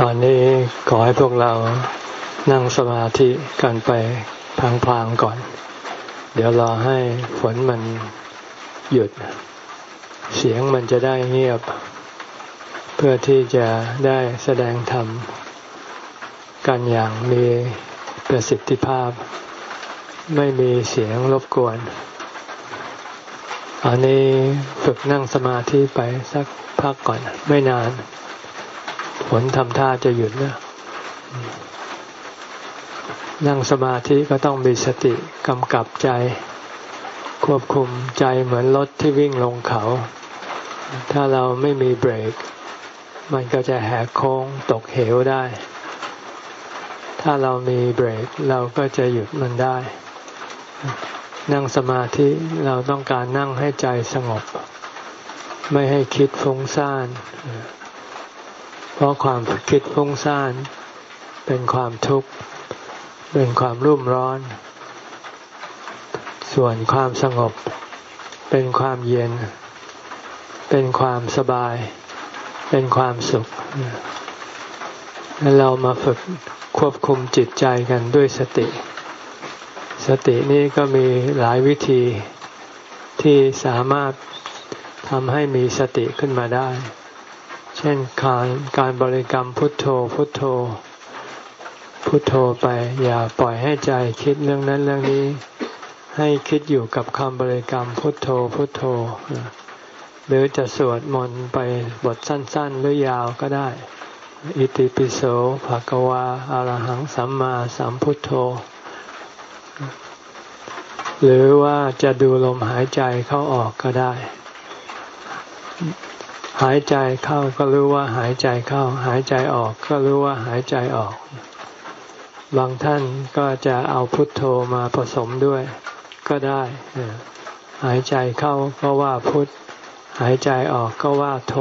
ตอนนี้ขอให้พวกเรานั่งสมาธิกันไปพลางๆก่อน เดี๋ยวรอให้ฝนมันหยุด เสียงมันจะได้เงียบ เพื่อที่จะได้แสดงธรรมกันอย่างมีประสิทธิภาพ ไม่มีเสียงรบกวน อันนี้ฝึกนั่งสมาธิไปสักพักก่อนไม่นาน ฝนทำท่าจะหยุดนะนั่งสมาธิก็ต้องมีสติกำกับใจ ควบคุมใจเหมือนรถที่วิ่งลงเขา ถ้าเราไม่มีเบรก มันก็จะแหกโค้งตกเหวได้ ถ้าเรามีเบรกเราก็จะหยุดมันได้ นั่งสมาธิเราต้องการนั่งให้ใจสงบ ไม่ให้คิดฟุ้งซ่านเพราะความคิดฟุ้งซ่านเป็นความทุกข์ เป็นความรุ่มร้อน ส่วนความสงบ เป็นความเย็น เป็นความสบาย เป็นความสุขและเรามาฝึกควบคุมจิตใจกันด้วยสติ สตินี้ก็มีหลายวิธีที่สามารถทำให้มีสติขึ้นมาได้ เช่นการการบริกรรมพุทโธพุทโธ พุทโธไป อย่าปล่อยให้ใจคิดเรื่องนั้นเรื่องนี้ ให้คิดอยู่กับคำบริกรรมพุทโธพุทโธ หรือจะสวดมนต์ไปบทสั้น ๆ หรือยาวก็ได้ อิติปิโสภะกวาอารหังสัมมาสัมพุทโธ หรือว่าจะดูลมหายใจเข้าออกก็ได้ หายใจเข้าก็รู้ว่าหายใจเข้า หายใจออกก็รู้ว่าหายใจออก บางท่านก็จะเอาพุทโธมาผสมด้วยก็ได้หายใจเข้าก็ว่าพุทหายใจออกก็ว่าโธ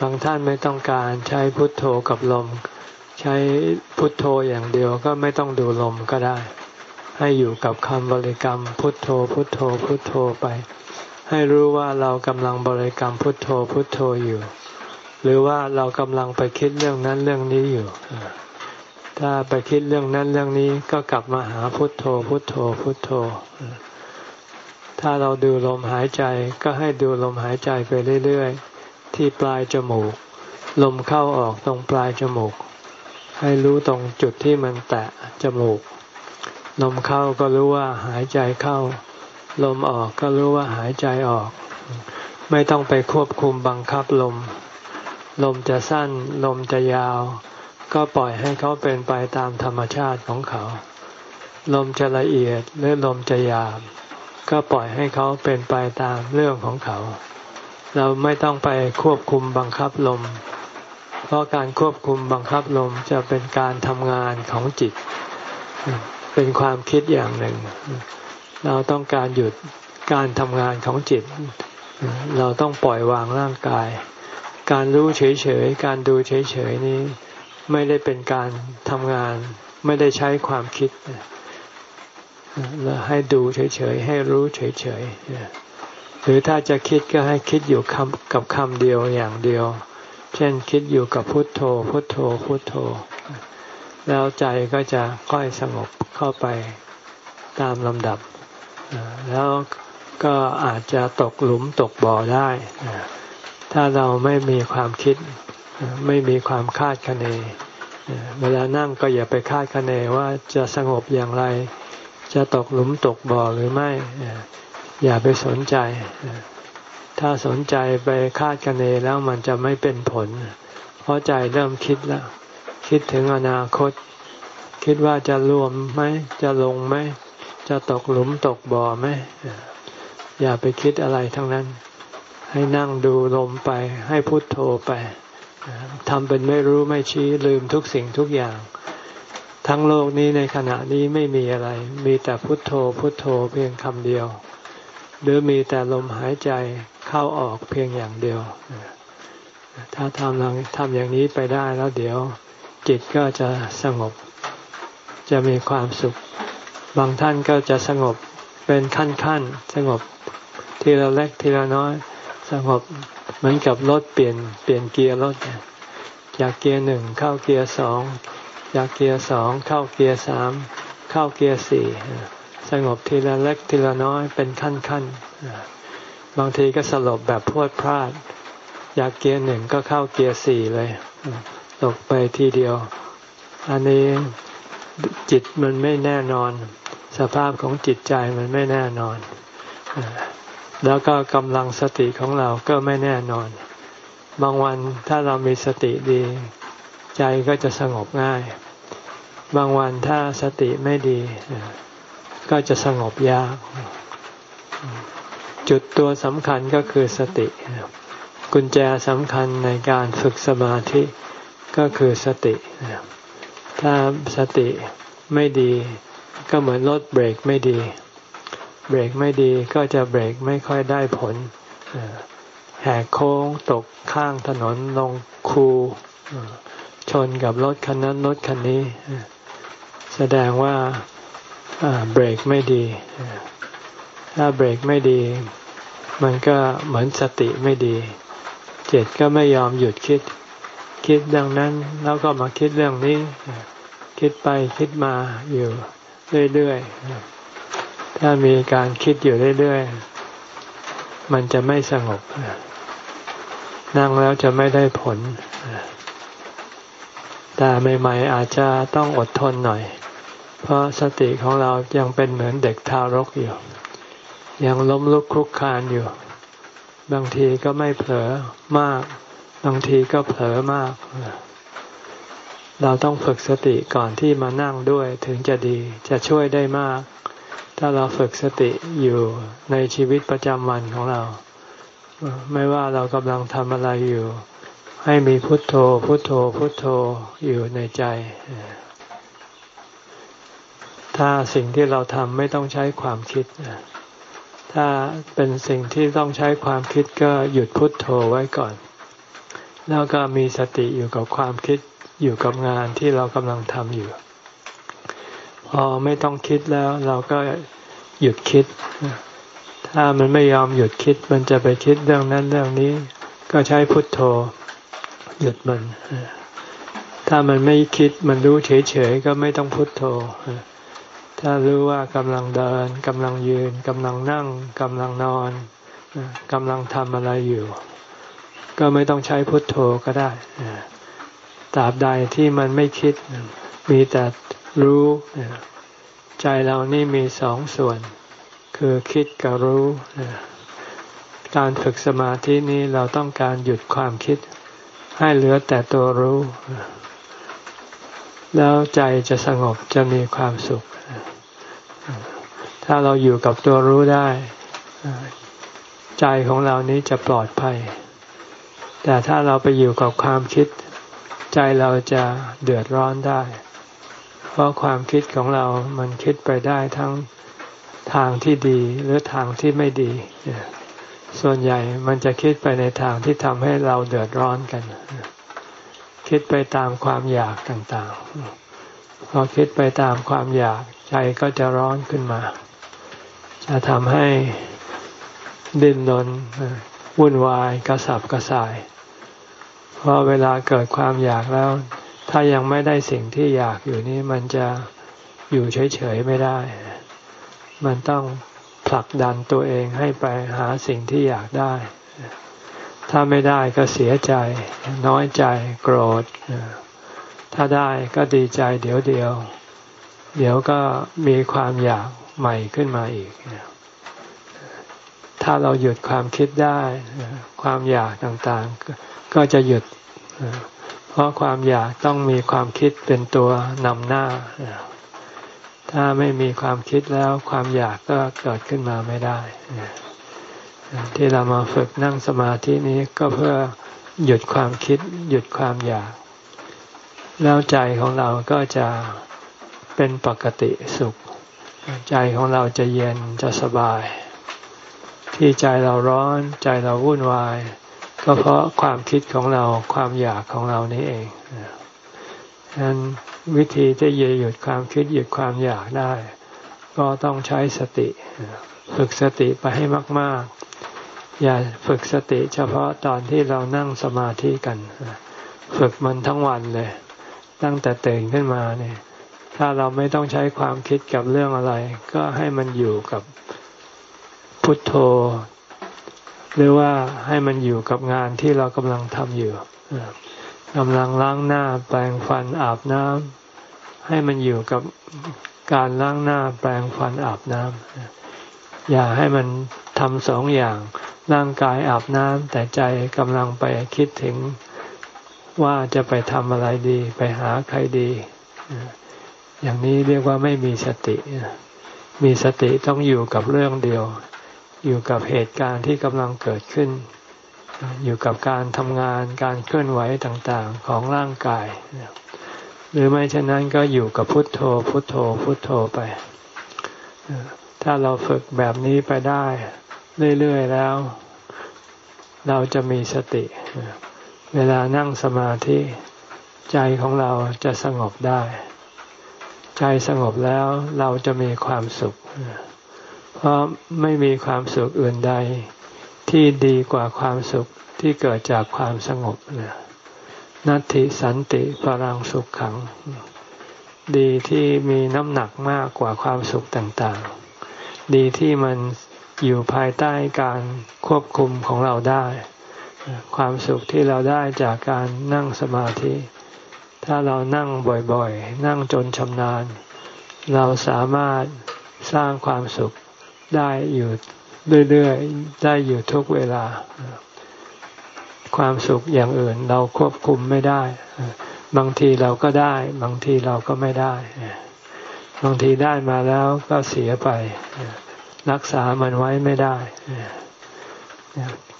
บางท่านไม่ต้องการใช้พุทโธกับลม ใช้พุทโธอย่างเดียวก็ไม่ต้องดูลมก็ได้ ให้อยู่กับคำบริกรรมพุทโธพุทโธพุทโธไป ให้รู้ว่าเรากำลังบริกรรมพุทโธพุทโธอยู่ หรือว่าเรากำลังไปคิดเรื่องนั้นเรื่องนี้อยู่ ถ้าไปคิดเรื่องนั้นเรื่องนี้ก็กลับมาหาพุทโธพุทโธพุทโธ ถ้าเราดูลมหายใจก็ให้ดูลมหายใจไปเรื่อยๆ ที่ปลายจมูก ลมเข้าออกตรงปลายจมูก ให้รู้ตรงจุดที่มันแตะจมูก ลมเข้าก็รู้ว่าหายใจเข้า ลมออกก็รู้ว่าหายใจออก ไม่ต้องไปควบคุมบังคับลม ลมจะสั้น ลมจะยาว ก็ปล่อยให้เขาเป็นไปตามธรรมชาติของเขา ลมจะละเอียดหรือลมจะหยาบก็ปล่อยให้เขาเป็นไปตามเรื่องของเขา เราไม่ต้องไปควบคุมบังคับลม เพราะการควบคุมบังคับลมจะเป็นการทำงานของจิต เป็นความคิดอย่างหนึ่ง เราต้องการหยุดการทำงานของจิต เราต้องปล่อยวางร่างกาย การรู้เฉยๆ การดูเฉยๆนี้ไม่ได้เป็นการทำงาน ไม่ได้ใช้ความคิดเราให้ดูเฉยๆ ให้รู้เฉยๆ หรือถ้าจะคิดก็ให้คิดอยู่คำกับคำเดียวอย่างเดียว เช่นคิดอยู่กับพุทโธ พุทโธ พุทโธ แล้วใจก็จะค่อยสงบเข้าไปตามลำดับ แล้วก็อาจจะตกหลุมตกบ่อได้ ถ้าเราไม่มีความคิด ไม่มีความคาดคะเน เวลานั่งก็อย่าไปคาดคะเนว่าจะสงบอย่างไร จะตกหลุมตกบ่อหรือไม่ อย่าไปสนใจ ถ้าสนใจไปคาดคะเนแล้วมันจะไม่เป็นผล เพราะใจเริ่มคิดแล้ว คิดถึงอนาคต คิดว่าจะรวมไหม จะลงไหม จะตกหลุมตกบ่อไหมอย่าไปคิดอะไรทั้งนั้น ให้นั่งดูลมไป ให้พุโทโธไปทำเป็นไม่รู้ไม่ชี้ลืมทุกสิ่งทุกอย่าง ทั้งโลกนี้ในขณะนี้ไม่มีอะไร มีแต่พุทโธพุทโธเพียงคำเดียว หรือมีแต่ลมหายใจเข้าออกเพียงอย่างเดียว ถ้าทำลังทำอย่างนี้ไปได้แล้วเดี๋ยว จิตก็จะสงบ จะมีความสุข บางท่านก็จะสงบเป็นขั้นขั้นสงบทีละเล็กทีละน้อย สงบเหมือนกับรถเปลี่ยนเปลี่ยนเกียร์รถจากเกียร์หนึ่งเข้าเกียร์สองจากเกียร์สองเข้าเกียร์สามเข้าเกียร์สี่สงบทีละเล็กทีละน้อยเป็นขั้นขั้นบางทีก็สงบแบบพรวดพราดจากเกียร์หนึ่งก็เข้าเกียร์สี่เลยตกไปทีเดียว อันนี้ จิตมันไม่แน่นอน สภาพของจิตใจมันไม่แน่นอน แล้วก็กำลังสติของเราก็ไม่แน่นอน บางวันถ้าเรามีสติดี ใจก็จะสงบง่าย บางวันถ้าสติไม่ดี ก็จะสงบยาก จุดตัวสำคัญก็คือสติ กุญแจสำคัญในการฝึกสมาธิก็คือสติ ถ้าสติไม่ดีก็เหมือนรถเบรกไม่ดี เบรกไม่ดีก็จะเบรกไม่ค่อยได้ผลแหกโค้งตกข้างถนนลงคูชนกับรถคันนั้นรถคันนี้ แสดงว่าเบรกไม่ดี ถ้าเบรกไม่ดี มันก็เหมือนสติไม่ดี เจ็ดก็ไม่ยอมหยุดคิด คิดดังนั้น แล้วก็มาคิดเรื่องนี้ คิดไปคิดมาอยู่เรื่อยๆ ถ้ามีการคิดอยู่เรื่อยๆ มันจะไม่สงบ นั่งแล้วจะไม่ได้ผล แต่ใหม่ๆอาจจะต้องอดทนหน่อย เพราะสติของเรายังเป็นเหมือนเด็กทารกอยู่ ยังล้มลุกคลุกคลานอยู่ บางทีก็ไม่เผลอมาก บางทีก็เผลอมาก เราต้องฝึกสติก่อนที่มานั่งด้วยถึงจะดีจะช่วยได้มาก ถ้าเราฝึกสติอยู่ในชีวิตประจำวันของเรา ไม่ว่าเรากำลังทำอะไรอยู่ ให้มีพุทโธ พุทโธ พุทโธอยู่ในใจ ถ้าสิ่งที่เราทำไม่ต้องใช้ความคิดถ้าเป็นสิ่งที่ต้องใช้ความคิดก็หยุดพุทโธไว้ก่อน แล้วก็มีสติอยู่กับความคิดอยู่กับงานที่เรากำลังทำอยู่ พอไม่ต้องคิดแล้วเราก็หยุดคิด ถ้ามันไม่ยอมหยุดคิด มันจะไปคิดเรื่องนั้นเรื่องนี้ ก็ใช้พุทโธ หยุดมัน ถ้ามันไม่คิดมันรู้เฉยๆก็ไม่ต้องพุทโธ ถ้ารู้ว่ากำลังเดินกำลังยืนกำลังนั่งกำลังนอนกำลังทำอะไรอยู่ ก็ไม่ต้องใช้พุทโธก็ได้ตราบใดที่มันไม่คิด มีแต่รู้ ใจเรานี่มีสองส่วน คือคิดกับรู้ การฝึกสมาธินี้เราต้องการหยุดความคิด ให้เหลือแต่ตัวรู้ แล้วใจจะสงบจะมีความสุข ถ้าเราอยู่กับตัวรู้ได้ ใจของเรานี้จะปลอดภัย แต่ถ้าเราไปอยู่กับความคิด ใจเราจะเดือดร้อนได้ เพราะความคิดของเรามันคิดไปได้ทั้งทางที่ดีหรือทางที่ไม่ดี ส่วนใหญ่มันจะคิดไปในทางที่ทำให้เราเดือดร้อนกัน คิดไปตามความอยากต่างๆ พอคิดไปตามความอยากใจก็จะร้อนขึ้นมา จะทำให้ดิ้นรน วุ่นวายกระสับกระส่าย เพราะเวลาเกิดความอยากแล้ว ถ้ายังไม่ได้สิ่งที่อยากอยู่นี่มันจะอยู่เฉยๆไม่ได้ มันต้องผลักดันตัวเองให้ไปหาสิ่งที่อยากได้ ถ้าไม่ได้ก็เสียใจ น้อยใจโกรธ ถ้าได้ก็ดีใจเดี๋ยวเดียว เดี๋ยวก็มีความอยากใหม่ขึ้นมาอีก ถ้าเราหยุดความคิดได้ ความอยากต่างๆ ก็จะหยุด เพราะความอยากต้องมีความคิดเป็นตัวนำหน้า ถ้าไม่มีความคิดแล้วความอยากก็เกิดขึ้นมาไม่ได้ ที่เรามาฝึกนั่งสมาธินี้ก็เพื่อหยุดความคิด หยุดความอยาก แล้วใจของเราก็จะเป็นปกติสุข ใจของเราจะเย็นจะสบาย ที่ใจเราร้อนใจเราวุ่นวาย ก็เพราะความคิดของเราความอยากของเรานี่เองดังนั้นวิธีที่จะหยุดความคิดหยุดความอยากได้ ก็ต้องใช้สติ ฝึกสติไปให้มาก ๆ อย่าฝึกสติเฉพาะตอนที่เรานั่งสมาธิกัน ฝึกมันทั้งวันเลย ตั้งแต่ตื่นขึ้นมาเนี่ย ถ้าเราไม่ต้องใช้ความคิดกับเรื่องอะไร ก็ให้มันอยู่กับ พุทโธ หรือว่าให้มันอยู่กับงานที่เรากำลังทำอยู่กำลังล้างหน้าแปรงฟันอาบน้ำให้มันอยู่กับการล้างหน้าแปรงฟันอาบน้ำอย่าให้มันทำสองอย่างร่างกายอาบน้ำแต่ใจกำลังไปคิดถึงว่าจะไปทำอะไรดี ไปหาใครดี อย่างนี้เรียกว่าไม่มีสติ มีสติต้องอยู่กับเรื่องเดียว อยู่กับเหตุการณ์ที่กำลังเกิดขึ้น อยู่กับการทำงานการเคลื่อนไหวต่างๆของร่างกาย หรือไม่เช่นนั้นก็อยู่กับพุทโธ พุทโธ พุทโธไป ถ้าเราฝึกแบบนี้ไปได้ เรื่อยๆแล้ว เราจะมีสติ เวลานั่งสมาธิใจของเราจะสงบได้ ใจสงบแล้วเราจะมีความสุขเพราะไม่มีความสุขอื่นใด ที่ดีกว่าความสุขที่เกิดจากความสงบนัตติสันติปรังสุขขัง ดีที่มีน้ำหนักมากกว่าความสุขต่างๆ ดีที่มันอยู่ภายใต้การควบคุมของเราได้ ความสุขที่เราได้จากการนั่งสมาธิ ถ้าเรานั่งบ่อยๆ นั่งจนชำนาญ เราสามารถสร้างความสุข ได้อยู่เรื่อยๆ ได้อยู่ทุกเวลา ความสุขอย่างอื่นเราควบคุมไม่ได้ บางทีเราก็ได้ บางทีเราก็ไม่ได้ บางทีได้มาแล้วก็เสียไป รักษามันไว้ไม่ได้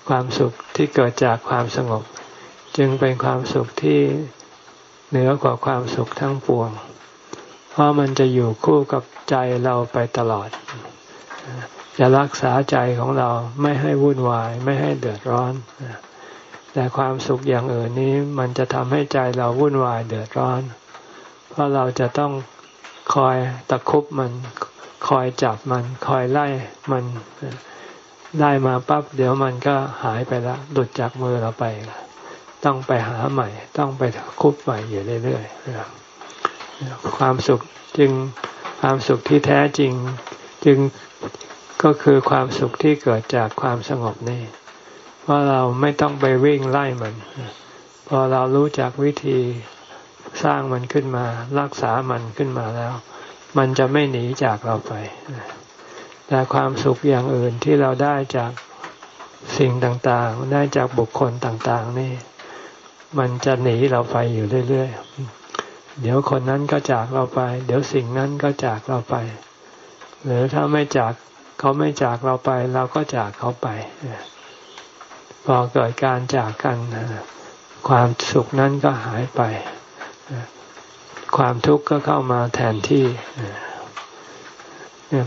ความสุขที่เกิดจากความสงบ จึงเป็นความสุขที่เหนือกว่าความสุขทั้งปวง เพราะมันจะอยู่คู่กับใจเราไปตลอด จะรักษาใจของเราไม่ให้วุ่นวาย ไม่ให้เดือดร้อน แต่ความสุขอย่างอื่นนี้มันจะทำให้ใจเราวุ่นวายเดือดร้อน เพราะเราจะต้องคอยตะคุบมัน คอยจับมัน คอยไล่มันได้มาปั๊บเดี๋ยวมันก็หายไปล้วหลุดจากมือเราไปต้องไปหาใหม่ ต้องไปคุบใหม่อยู่เรื่อยๆความสุขจึงความสุขที่แท้จริง จึง ก็คือความสุขที่เกิดจากความสงบนี่เพราะเราไม่ต้องไปวิ่งไล่มัน พอเรารู้จักวิธีสร้างมันขึ้นมา รักษามันขึ้นมาแล้ว มันจะไม่หนีจากเราไป แต่ความสุขอย่างอื่นที่เราได้จากสิ่งต่างๆ ได้จากบุคคลต่างๆ นี่ มันจะหนีเราไปอยู่เรื่อยๆ เดี๋ยวคนนั้นก็จากเราไป เดี๋ยวสิ่งนั้นก็จากเราไป หรือถ้าไม่จาก เขาไม่จากเราไป เราก็จากเขาไป พอเกิดการจากกันความสุขนั้นก็หายไป ความทุกข์ก็เข้ามาแทนที่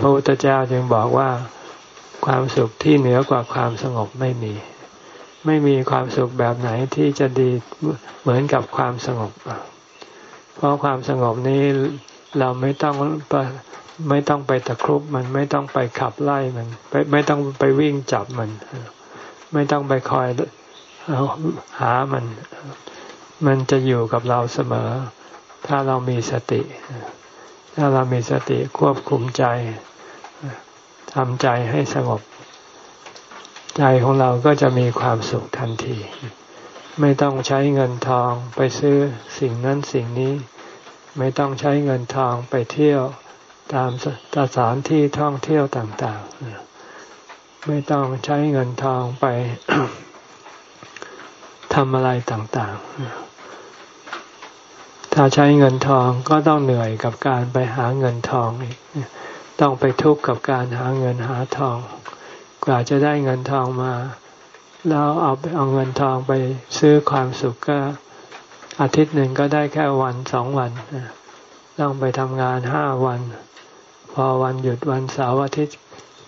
พระพุทธเจ้าจึงบอกว่าความสุขที่เหนือกว่าความสงบไม่มี ไม่มีความสุขแบบไหนที่จะดีเหมือนกับความสงบ เพราะความสงบนี้เราไม่ต้อง ไม่ต้องไปตะครุบมันไม่ต้องไปขับไล่มันไม่ต้องไปวิ่งจับมัน ไม่ต้องไปคอยหามัน มันจะอยู่กับเราเสมอ ถ้าเรามีสติ ถ้าเรามีสติควบคุมใจทำใจให้สงบ ใจของเราก็จะมีความสุขทันที ไม่ต้องใช้เงินทองไปซื้อสิ่งนั้นสิ่งนี้ ไม่ต้องใช้เงินทองไปเที่ยว ตามสถานที่ท่องเที่ยวต่างๆ ไม่ต้องใช้เงินทองไปทำอะไรต่างๆ ถ้าใช้เงินทองก็ต้องเหนื่อยกับการไปหาเงินทองอีก ต้องไปทุกข์กับการหาเงินหาทอง กว่าจะได้เงินทองมา แล้วเอาไปเอาเงินทองไปซื้อความสุขก็อาทิตย์หนึ่งก็ได้แค่วันสองวัน ต้องไปทำงานห้าวัน พอวันหยุดวันเสาร์อาทิตย์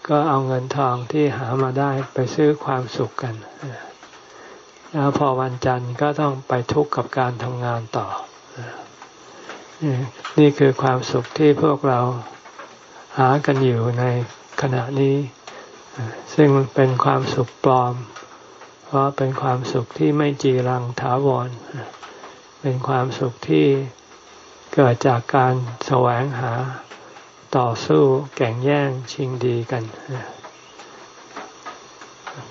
ก็เอาเงินทองที่หามาได้ไปซื้อความสุขกัน แล้วพอวันจันทร์ก็ต้องไปทุกข์กับการทำงานต่อ นี่คือความสุขที่พวกเราหากันอยู่ในขณะนี้ ซึ่งเป็นความสุขปลอม เพราะเป็นความสุขที่ไม่จีรังถาวร เป็นความสุขที่เกิดจากการแสวงหา ต่อสู้แข่งแย่งชิงดีกัน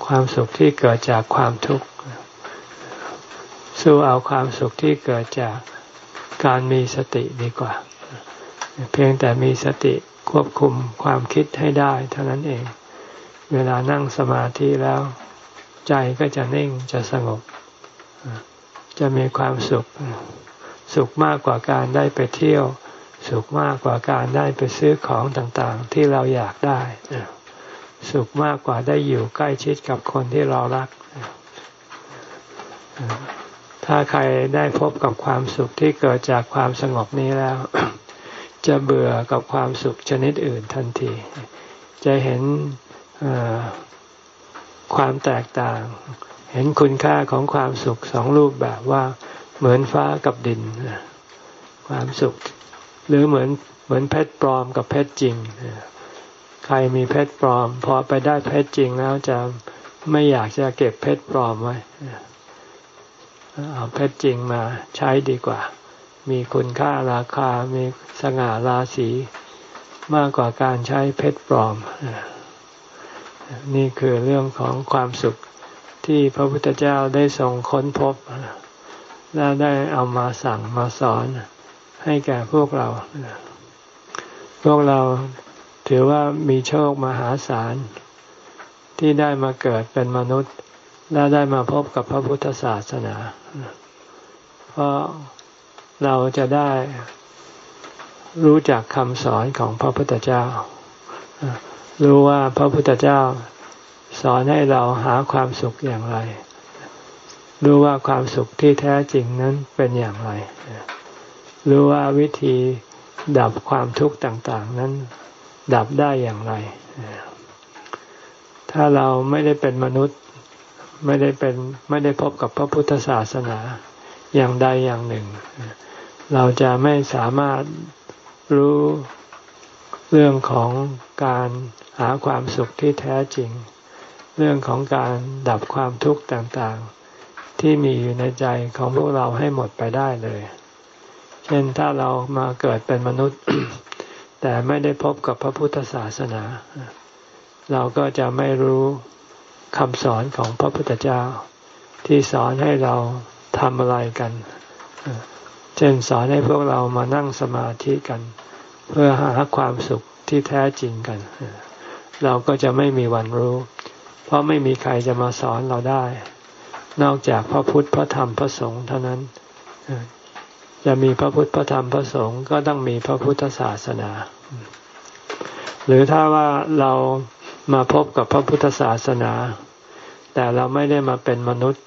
ความสุขที่เกิดจากความทุกข์สู้เอาความสุขที่เกิดจากการมีสติดีกว่า เพียงแต่มีสติควบคุมความคิดให้ได้เท่านั้นเอง เวลานั่งสมาธิแล้ว ใจก็จะนิ่งจะสงบ จะมีความสุข สุขมากกว่าการได้ไปเที่ยว สุขมากกว่าการได้ไปซื้อของต่างๆ ที่เราอยากได้ สุขมากกว่าได้อยู่ใกล้ชิดกับคนที่เรารัก ถ้าใครได้พบกับความสุขที่เกิดจากความสงบนี้แล้ว จะเบื่อกับความสุขชนิดอื่นทันที จะเห็นความแตกต่าง เห็นคุณค่าของความสุขสองรูปแบบว่าเหมือนฟ้ากับดิน ความสุข หรือเหมือนเหมือนเพชรปลอมกับเพชรจริง ใครมีเพชรปลอม พอไปได้เพชรจริงแล้วจะไม่อยากจะเก็บเพชรปลอมไว้เอาเพชรจริงมาใช้ดีกว่า มีคุณค่าราคา มีสง่าราศีมากกว่าการใช้เพชรปลอม นี่คือเรื่องของความสุขที่พระพุทธเจ้าได้ทรงค้นพบ และได้เอามาสั่งมาสอน ให้แก่พวกเรา พวกเราถือว่ามีโชคมหาศาล ที่ได้มาเกิดเป็นมนุษย์ และได้มาพบกับพระพุทธศาสนา เพราะเราจะได้รู้จักคำสอนของพระพุทธเจ้า รู้ว่าพระพุทธเจ้าสอนให้เราหาความสุขอย่างไร รู้ว่าความสุขที่แท้จริงนั้นเป็นอย่างไร รู้ว่าวิธีดับความทุกข์ต่างๆ นั้น ดับได้อย่างไร ถ้าเราไม่ได้เป็นมนุษย์ไม่ได้เป็นไม่ได้พบกับพระพุทธศาสนาอย่างใดอย่างหนึ่ง เราจะไม่สามารถรู้เรื่องของการหาความสุขที่แท้จริง เรื่องของการดับความทุกข์ต่างๆ ที่มีอยู่ในใจของพวกเราให้หมดไปได้เลย เช่นถ้าเรามาเกิดเป็นมนุษย์ แต่ไม่ได้พบกับพระพุทธศาสนา เราก็จะไม่รู้คำสอนของพระพุทธเจ้า ที่สอนให้เราทำอะไรกัน เช่นสอนให้พวกเรามานั่งสมาธิกัน เพื่อหาความสุขที่แท้จริงกัน เราก็จะไม่มีวันรู้ เพราะไม่มีใครจะมาสอนเราได้ นอกจากพระพุทธพระธรรมพระสงฆ์เท่านั้น จะมีพระพุทธพระธรรมพระสงฆ์ก็ต้องมีพระพุทธศาสนา หรือถ้าว่าเรามาพบกับพระพุทธศาสนา แต่เราไม่ได้มาเป็นมนุษย์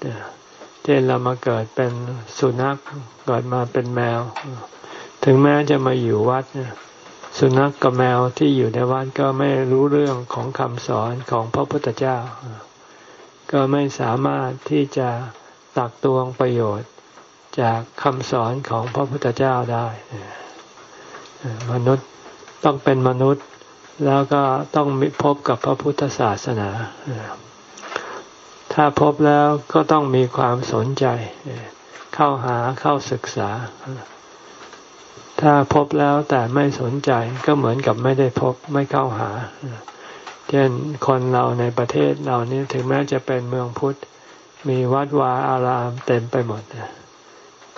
เช่นเรามาเกิดเป็นสุนัขเกิดมาเป็นแมว ถึงแม้จะมาอยู่วัดสุนัขกกับแมวที่อยู่ในวัดก็ไม่รู้เรื่องของคำสอนของพระพุทธเจ้า ก็ไม่สามารถที่จะตักตวงประโยชน์ จากคำสอนของพระพุทธเจ้าได้มนุษย์ต้องเป็นมนุษย์แล้วก็ต้องพบกับพระพุทธศาสนา ถ้าพบแล้วก็ต้องมีความสนใจ เข้าหาเข้าศึกษา ถ้าพบแล้วแต่ไม่สนใจก็เหมือนกับไม่ได้พบไม่เข้าหา เช่นคนเราในประเทศเรานี้ถึงแม้จะเป็นเมืองพุทธ มีวัดวาอารามเต็มไปหมด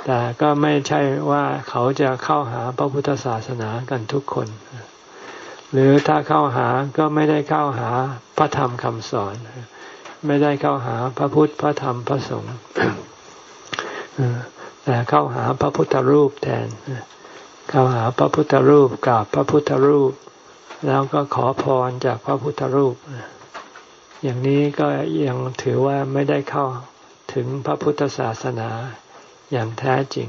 แต่ก็ไม่ใช่ว่าเขาจะเข้าหาพระพุทธศาสนากันทุกคน หรือถ้าเข้าหาก็ไม่ได้เข้าหาพระธรรมคำสอน ไม่ได้เข้าหาพระพุทธพระธรรมพระสงฆ์แต่เข้าหาพระพุทธรูปแทน เข้าหาพระพุทธรูปกับพระพุทธรูป แล้วก็ขอพรจากพระพุทธรูป อย่างนี้ก็ยังถือว่าไม่ได้เข้าถึงพระพุทธศาสนา อย่างแท้จริง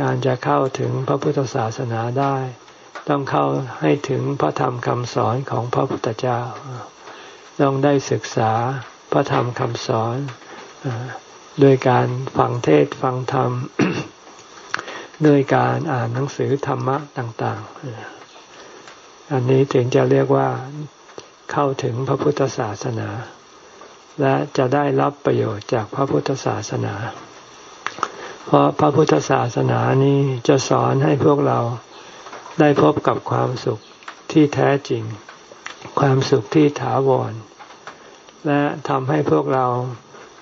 การจะเข้าถึงพระพุทธศาสนาได้ ต้องเข้าให้ถึงพระธรรมคำสอนของพระพุทธเจ้า ต้องได้ศึกษาพระธรรมคำสอนด้วยการฟังเทศฟังธรรมด้วยการอ่านหนังสือธรรมะต่าง ๆ อันนี้ถึงจะเรียกว่าเข้าถึงพระพุทธศาสนา และจะได้รับประโยชน์จากพระพุทธศาสนา เพราะพระพุทธศาสนานี้จะสอนให้พวกเราได้พบกับความสุขที่แท้จริง ความสุขที่ถาวร และทำให้พวกเรา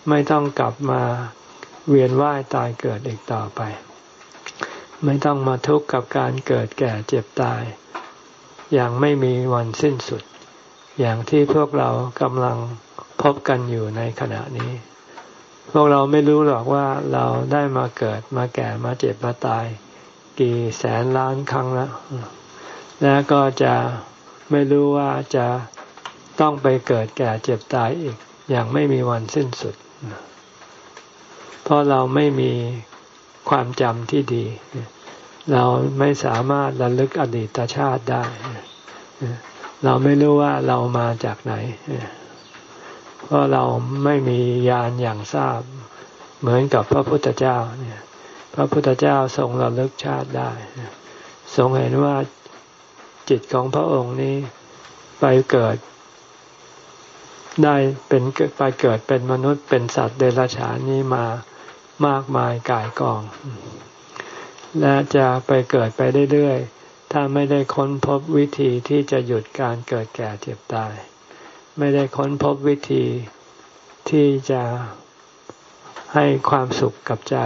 ไม่ต้องกลับมาเวียนว่ายตายเกิดอีกต่อไป ไม่ต้องมาทุกข์กับการเกิดแก่เจ็บตาย อย่างไม่มีวันสิ้นสุด อย่างที่พวกเรากำลังพบกันอยู่ในขณะนี้ วกเราไม่รู้หรอกว่าเราได้มาเกิดมาแก่มาเจ็บมาตาย กี่แสนล้านครั้งแล้วและก็จะไม่รู้ว่าจะต้องไปเกิดแก่เจ็บตายอีก อย่างไม่มีวันสิ้นสุด เพราะเราไม่มีความจำที่ดี เราไม่สามารถระลึกอดีตชาติได้ เราไม่รู้ว่าเรามาจากไหน เพราะเราไม่มีญาณอย่างทราบ เหมือนกับพระพุทธเจ้าเนี่ยพระพุทธเจ้าทรงระลึกชาติได้ทรงเห็นว่าจิตของพระองค์นี้ไปเกิด ได้เป็นไปเกิดเป็นมนุษย์เป็นสัตว์เดรัจฉานนี้มามากมายกายกอง และจะไปเกิดไปเรื่อยๆถ้าไม่ได้ค้นพบวิธีที่จะหยุดการเกิดแก่เจ็บตาย ไม่ได้ค้นพบวิธีที่จะให้ความสุขกับใจ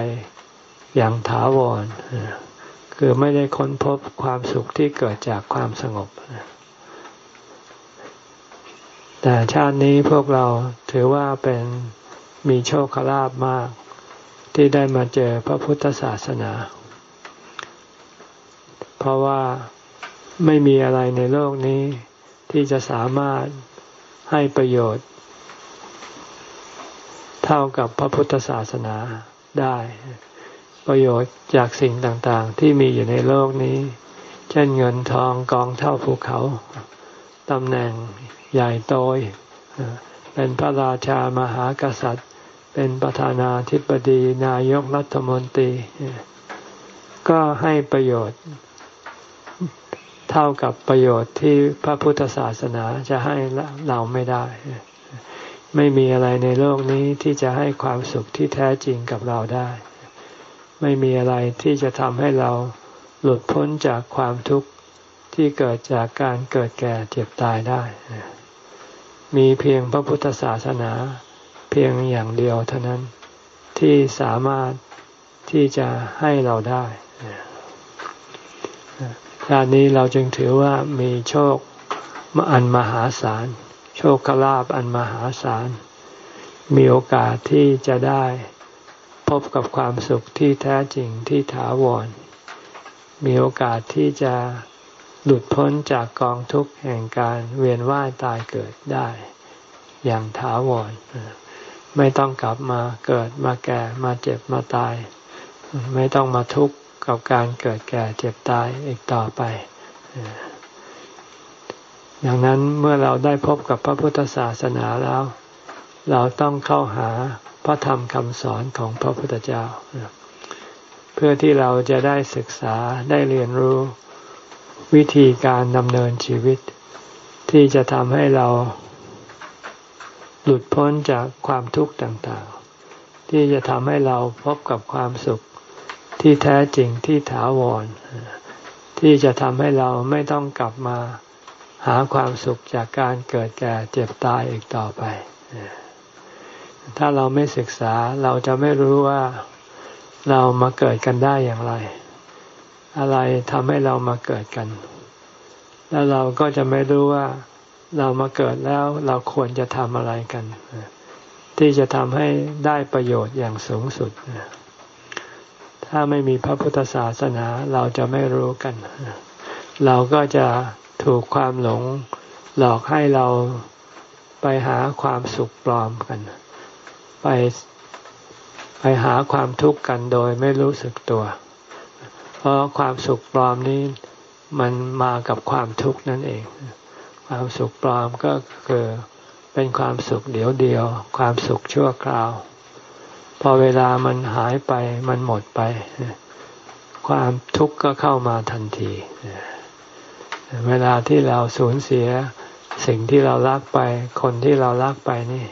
อย่างถาวร คือไม่ได้ค้นพบความสุขที่เกิดจากความสงบ แต่ชาตินี้พวกเราถือว่าเป็นมีโชคลาภมาก ที่ได้มาเจอพระพุทธศาสนา เพราะว่าไม่มีอะไรในโลกนี้ที่จะสามารถ ให้ประโยชน์ เท่ากับพระพุทธศาสนาได้ ประโยชน์จากสิ่งต่างๆ ที่มีอยู่ในโลกนี้ เช่นเงินทองกองเท่าภูเขาตำแหน่งใหญ่โตยเป็นพระราชามหากษัตริย์ เป็นประธานาธิบดีนายกรัฐมนตรี ก็ให้ประโยชน์ เท่ากับประโยชน์ที่พระพุทธศาสนาจะให้เราไม่ได้ ไม่มีอะไรในโลกนี้ที่จะให้ความสุขที่แท้จริงกับเราได้ ไม่มีอะไรที่จะทำให้เราหลุดพ้นจากความทุกข์ที่เกิดจากการเกิดแก่เจ็บตายได้ มีเพียงพระพุทธศาสนาเพียงอย่างเดียวเท่านั้นที่สามารถที่จะให้เราได้ ชาตินี้เราจึงถือว่ามีโชคอันมหาศาล โชคลาภอันมหาศาล มีโอกาสที่จะได้พบกับความสุขที่แท้จริงที่ถาวร มีโอกาสที่จะหลุดพ้นจากกองทุกข์แห่งการเวียนว่ายตายเกิดได้ อย่างถาวร ไม่ต้องกลับมาเกิดมาแก่มาเจ็บมาตาย ไม่ต้องมาทุกข์ กับการเกิดแก่เจ็บตายอีกต่อไปดังนั้นเมื่อเราได้พบกับพระพุทธศาสนาแล้ว เราต้องเข้าหาพระธรรมคำสอนของพระพุทธเจ้า เพื่อที่เราจะได้ศึกษาได้เรียนรู้วิธีการดำเนินชีวิต ที่จะทำให้เราหลุดพ้นจากความทุกข์ต่างๆ ที่จะทำให้เราพบกับความสุข ที่แท้จริงที่ถาวร ที่จะทำให้เราไม่ต้องกลับมาหาความสุขจากการเกิดแก่เจ็บตายอีกต่อไป ถ้าเราไม่ศึกษาเราจะไม่รู้ว่าเรามาเกิดกันได้อย่างไร อะไรทำให้เรามาเกิดกัน แล้วเราก็จะไม่รู้ว่าเรามาเกิดแล้วเราควรจะทำอะไรกัน ที่จะทำให้ได้ประโยชน์อย่างสูงสุด ถ้าไม่มีพระพุทธศาสนาเราจะไม่รู้กัน เราก็จะถูกความหลงหลอกให้เราไปหาความสุขปลอมกัน ไปไปหาความทุกข์กันโดยไม่รู้สึกตัว เพราะความสุขปลอมนี้มันมากับความทุกข์นั่นเอง ความสุขปลอมก็คือเป็นความสุขเดียวเดียว ความสุขชั่วคราว พอเวลามันหายไปมันหมดไป ความทุกข์ก็เข้ามาทันที เวลาที่เราสูญเสียสิ่งที่เรารักไป คนที่เรารักไปนี่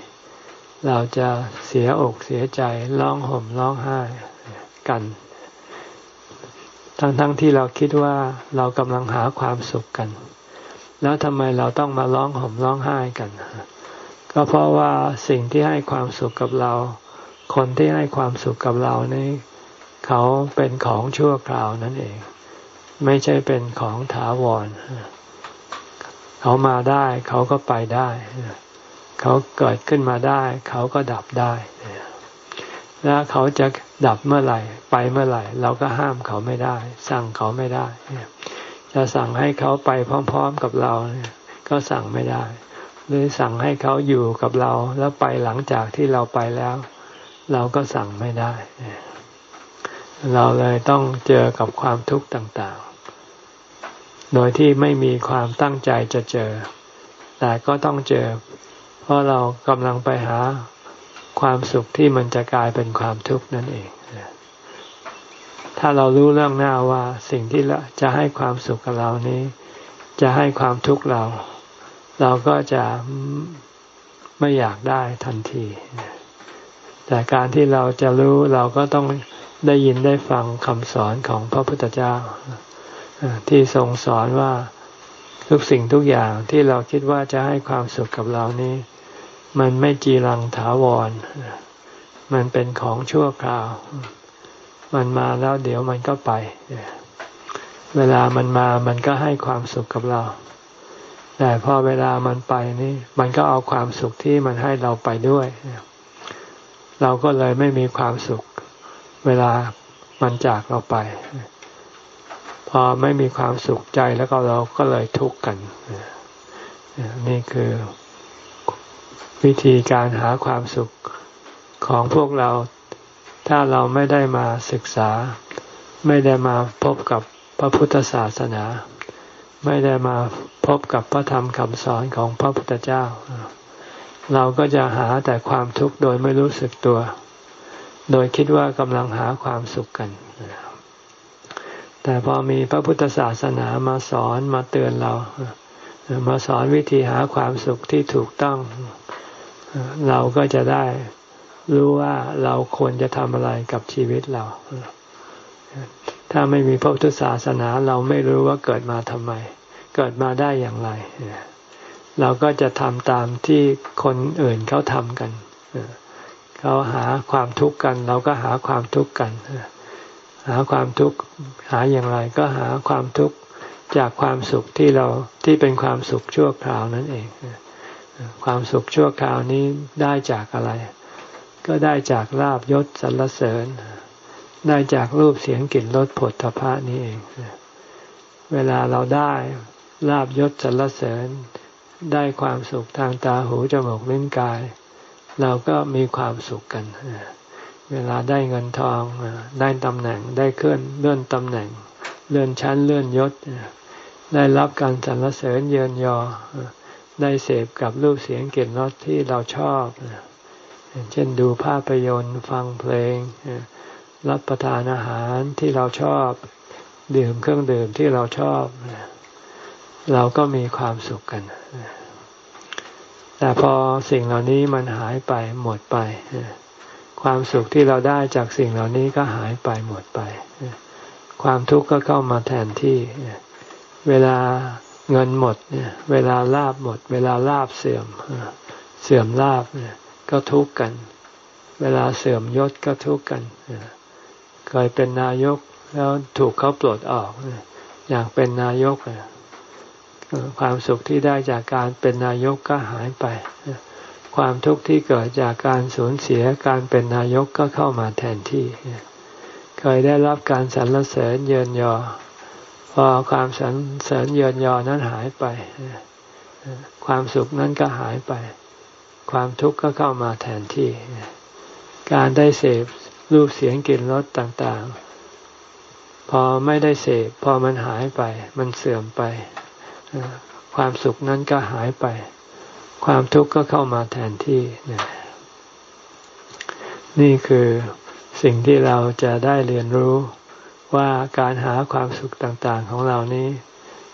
เราจะเสียอกเสียใจร้องห่มร้องไห้กัน ทั้งๆทที่เราคิดว่าเรากำลังหาความสุขกัน แล้วทำไมเราต้องมาร้องห่มร้องไห้กัน ก็เพราะว่าสิ่งที่ให้ความสุขกับเรา คนที่ให้ความสุขกับเรานี่เขาเป็นของชั่วคราวนั่นเอง ไม่ใช่เป็นของถาวร เขามาได้เขาก็ไปได้ เขาเกิดขึ้นมาได้ เขาก็ดับได้แล้วเขาจะดับเมื่อไหร่ ไปเมื่อไหร่ เราก็ห้ามเขาไม่ได้ สั่งเขาไม่ได้ จะสั่งให้เขาไปพร้อมๆกับเราก็สั่งไม่ได้ หรือสั่งให้เขาอยู่กับเราแล้วไปหลังจากที่เราไปแล้ว เราก็สั่งไม่ได้ เราเลยต้องเจอกับความทุกข์ต่างๆ โดยที่ไม่มีความตั้งใจจะเจอ แต่ก็ต้องเจอ เพราะเรากำลังไปหาความสุขที่มันจะกลายเป็นความทุกข์นั่นเอง ถ้าเรารู้เรื่องหน้าว่าสิ่งที่จะให้ความสุขกับเรานี้ จะให้ความทุกข์เรา เราก็จะไม่อยากได้ทันที แต่การที่เราจะรู้เราก็ต้องได้ยินได้ฟังคำสอนของพระพุทธเจ้า ที่ทรงสอนว่าทุกสิ่งทุกอย่างที่เราคิดว่าจะให้ความสุขกับเรานี้ มันไม่จีรังถาวร มันเป็นของชั่วคราว มันมาแล้วเดี๋ยวมันก็ไป เวลามันมามันก็ให้ความสุขกับเรา แต่พอเวลามันไปนี่ มันก็เอาความสุขที่มันให้เราไปด้วยเเราก็เลยไม่มีความสุข เวลามันจากเราไป พอไม่มีความสุขใจแล้วก็เราก็เลยทุกข์กัน นี่คือวิธีการหาความสุขของพวกเรา ถ้าเราไม่ได้มาศึกษา ไม่ได้มาพบกับพระพุทธศาสนา ไม่ได้มาพบกับพระธรรมคำสอนของพระพุทธเจ้า เราก็จะหาแต่ความทุกข์โดยไม่รู้สึกตัว โดยคิดว่ากำลังหาความสุขกัน แต่พอมีพระพุทธศาสนามาสอนมาเตือนเรา มาสอนวิธีหาความสุขที่ถูกต้อง เราก็จะได้รู้ว่าเราควรจะทำอะไรกับชีวิตเรา ถ้าไม่มีพระพุทธศาสนาเราไม่รู้ว่าเกิดมาทำไม เกิดมาได้อย่างไร เราก็จะทำตามที่คนอื่นเขาทำกันเขาหาความทุกข์กัน เราก็หาความทุกข์กันหาความทุกข์หาอย่างไรก็หาความทุกข์จากความสุขที่เราที่เป็นความสุขชั่วคราวนั่นเอง ความสุขชั่วคราวนี้ได้จากอะไร ก็ได้จากลาบยศสรรเสริญ ได้จากรูปเสียงกลิ่นรสผลตภะนี้เอง เวลาเราได้ลาบยศสรรเสริญ ได้ความสุขทางตาหูจมูกลิ้นกาย เราก็มีความสุขกัน เวลาได้เงินทองได้ตำแหน่งได้เคลื่อนเลื่อนตำแหน่ง เลื่อนชั้นเลื่อนยศ ได้รับการสรรเสริญเยินยอ ได้เสพกับรูปเสียงเกลิ่นรสที่เราชอบ เช่นดูภาพยนตร์ฟังเพลง รับประทานอาหารที่เราชอบ ดื่มเครื่องดื่มที่เราชอบ เราก็มีความสุขกัน แต่พอสิ่งเหล่านี้มันหายไปหมดไป ความสุขที่เราได้จากสิ่งเหล่านี้ก็หายไปหมดไป ความทุกข์ก็เข้ามาแทนที่ เวลาเงินหมดเวลาลาบหมด เวลาลาบเสื่อม เสื่อมลาบก็ทุกข์กัน เวลาเสื่อมยศก็ทุกข์กันเคยเป็นนายกแล้วถูกเขาปลดออก อยากเป็นนายก ความสุขที่ได้จากการเป็นนายกก็หายไป ความทุกข์ที่เกิดจากการสูญเสียการเป็นนายกก็เข้ามาแทนที่ เคยได้รับการสรรเสริญเยินยอ พอความสรรเสริญเยินยอนั้นหายไป ความสุขนั้นก็หายไป ความทุกข์ก็เข้ามาแทนที่ การได้เสพรูปเสียงกลิ่นรสต่างๆ พอไม่ได้เสพพอมันหายไป มันเสื่อมไป ความสุขนั้นก็หายไป ความทุกข์ก็เข้ามาแทนที่ นี่คือสิ่งที่เราจะได้เรียนรู้ว่าการหาความสุขต่างๆของเรานี้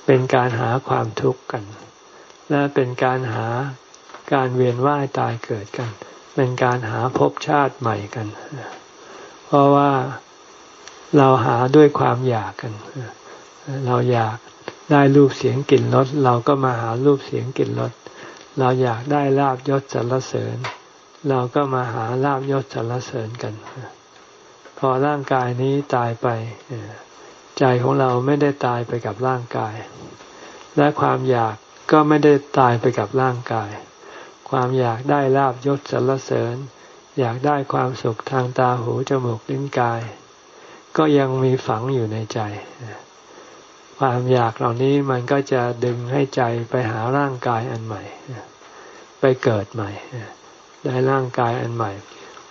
เป็นการหาความทุกข์กัน และเป็นการหาการเวียนว่ายตายเกิดกัน เป็นการหาภพชาติใหม่กัน เพราะว่าเราหาด้วยความอยากกัน เราอยาก ได้รูปเสียงกลิ่นรสเราก็มาหารูปเสียงกลิ่นรสเราอยากได้ลาบยศสรรเสริญ เราก็มาหาลาบยศสรรเสริญกัน พอร่างกายนี้ตายไปใจของเราไม่ได้ตายไปกับร่างกาย และความอยากก็ไม่ได้ตายไปกับร่างกาย ความอยากได้ลาบยศสรรเสริญ อยากได้ความสุขทางตาหูจมูกลิ้นกาย ก็ยังมีฝังอยู่ในใจ ความอยากเหล่านี้มันก็จะดึงให้ใจไปหาร่างกายอันใหม่ ไปเกิดใหม่ ได้ร่างกายอันใหม่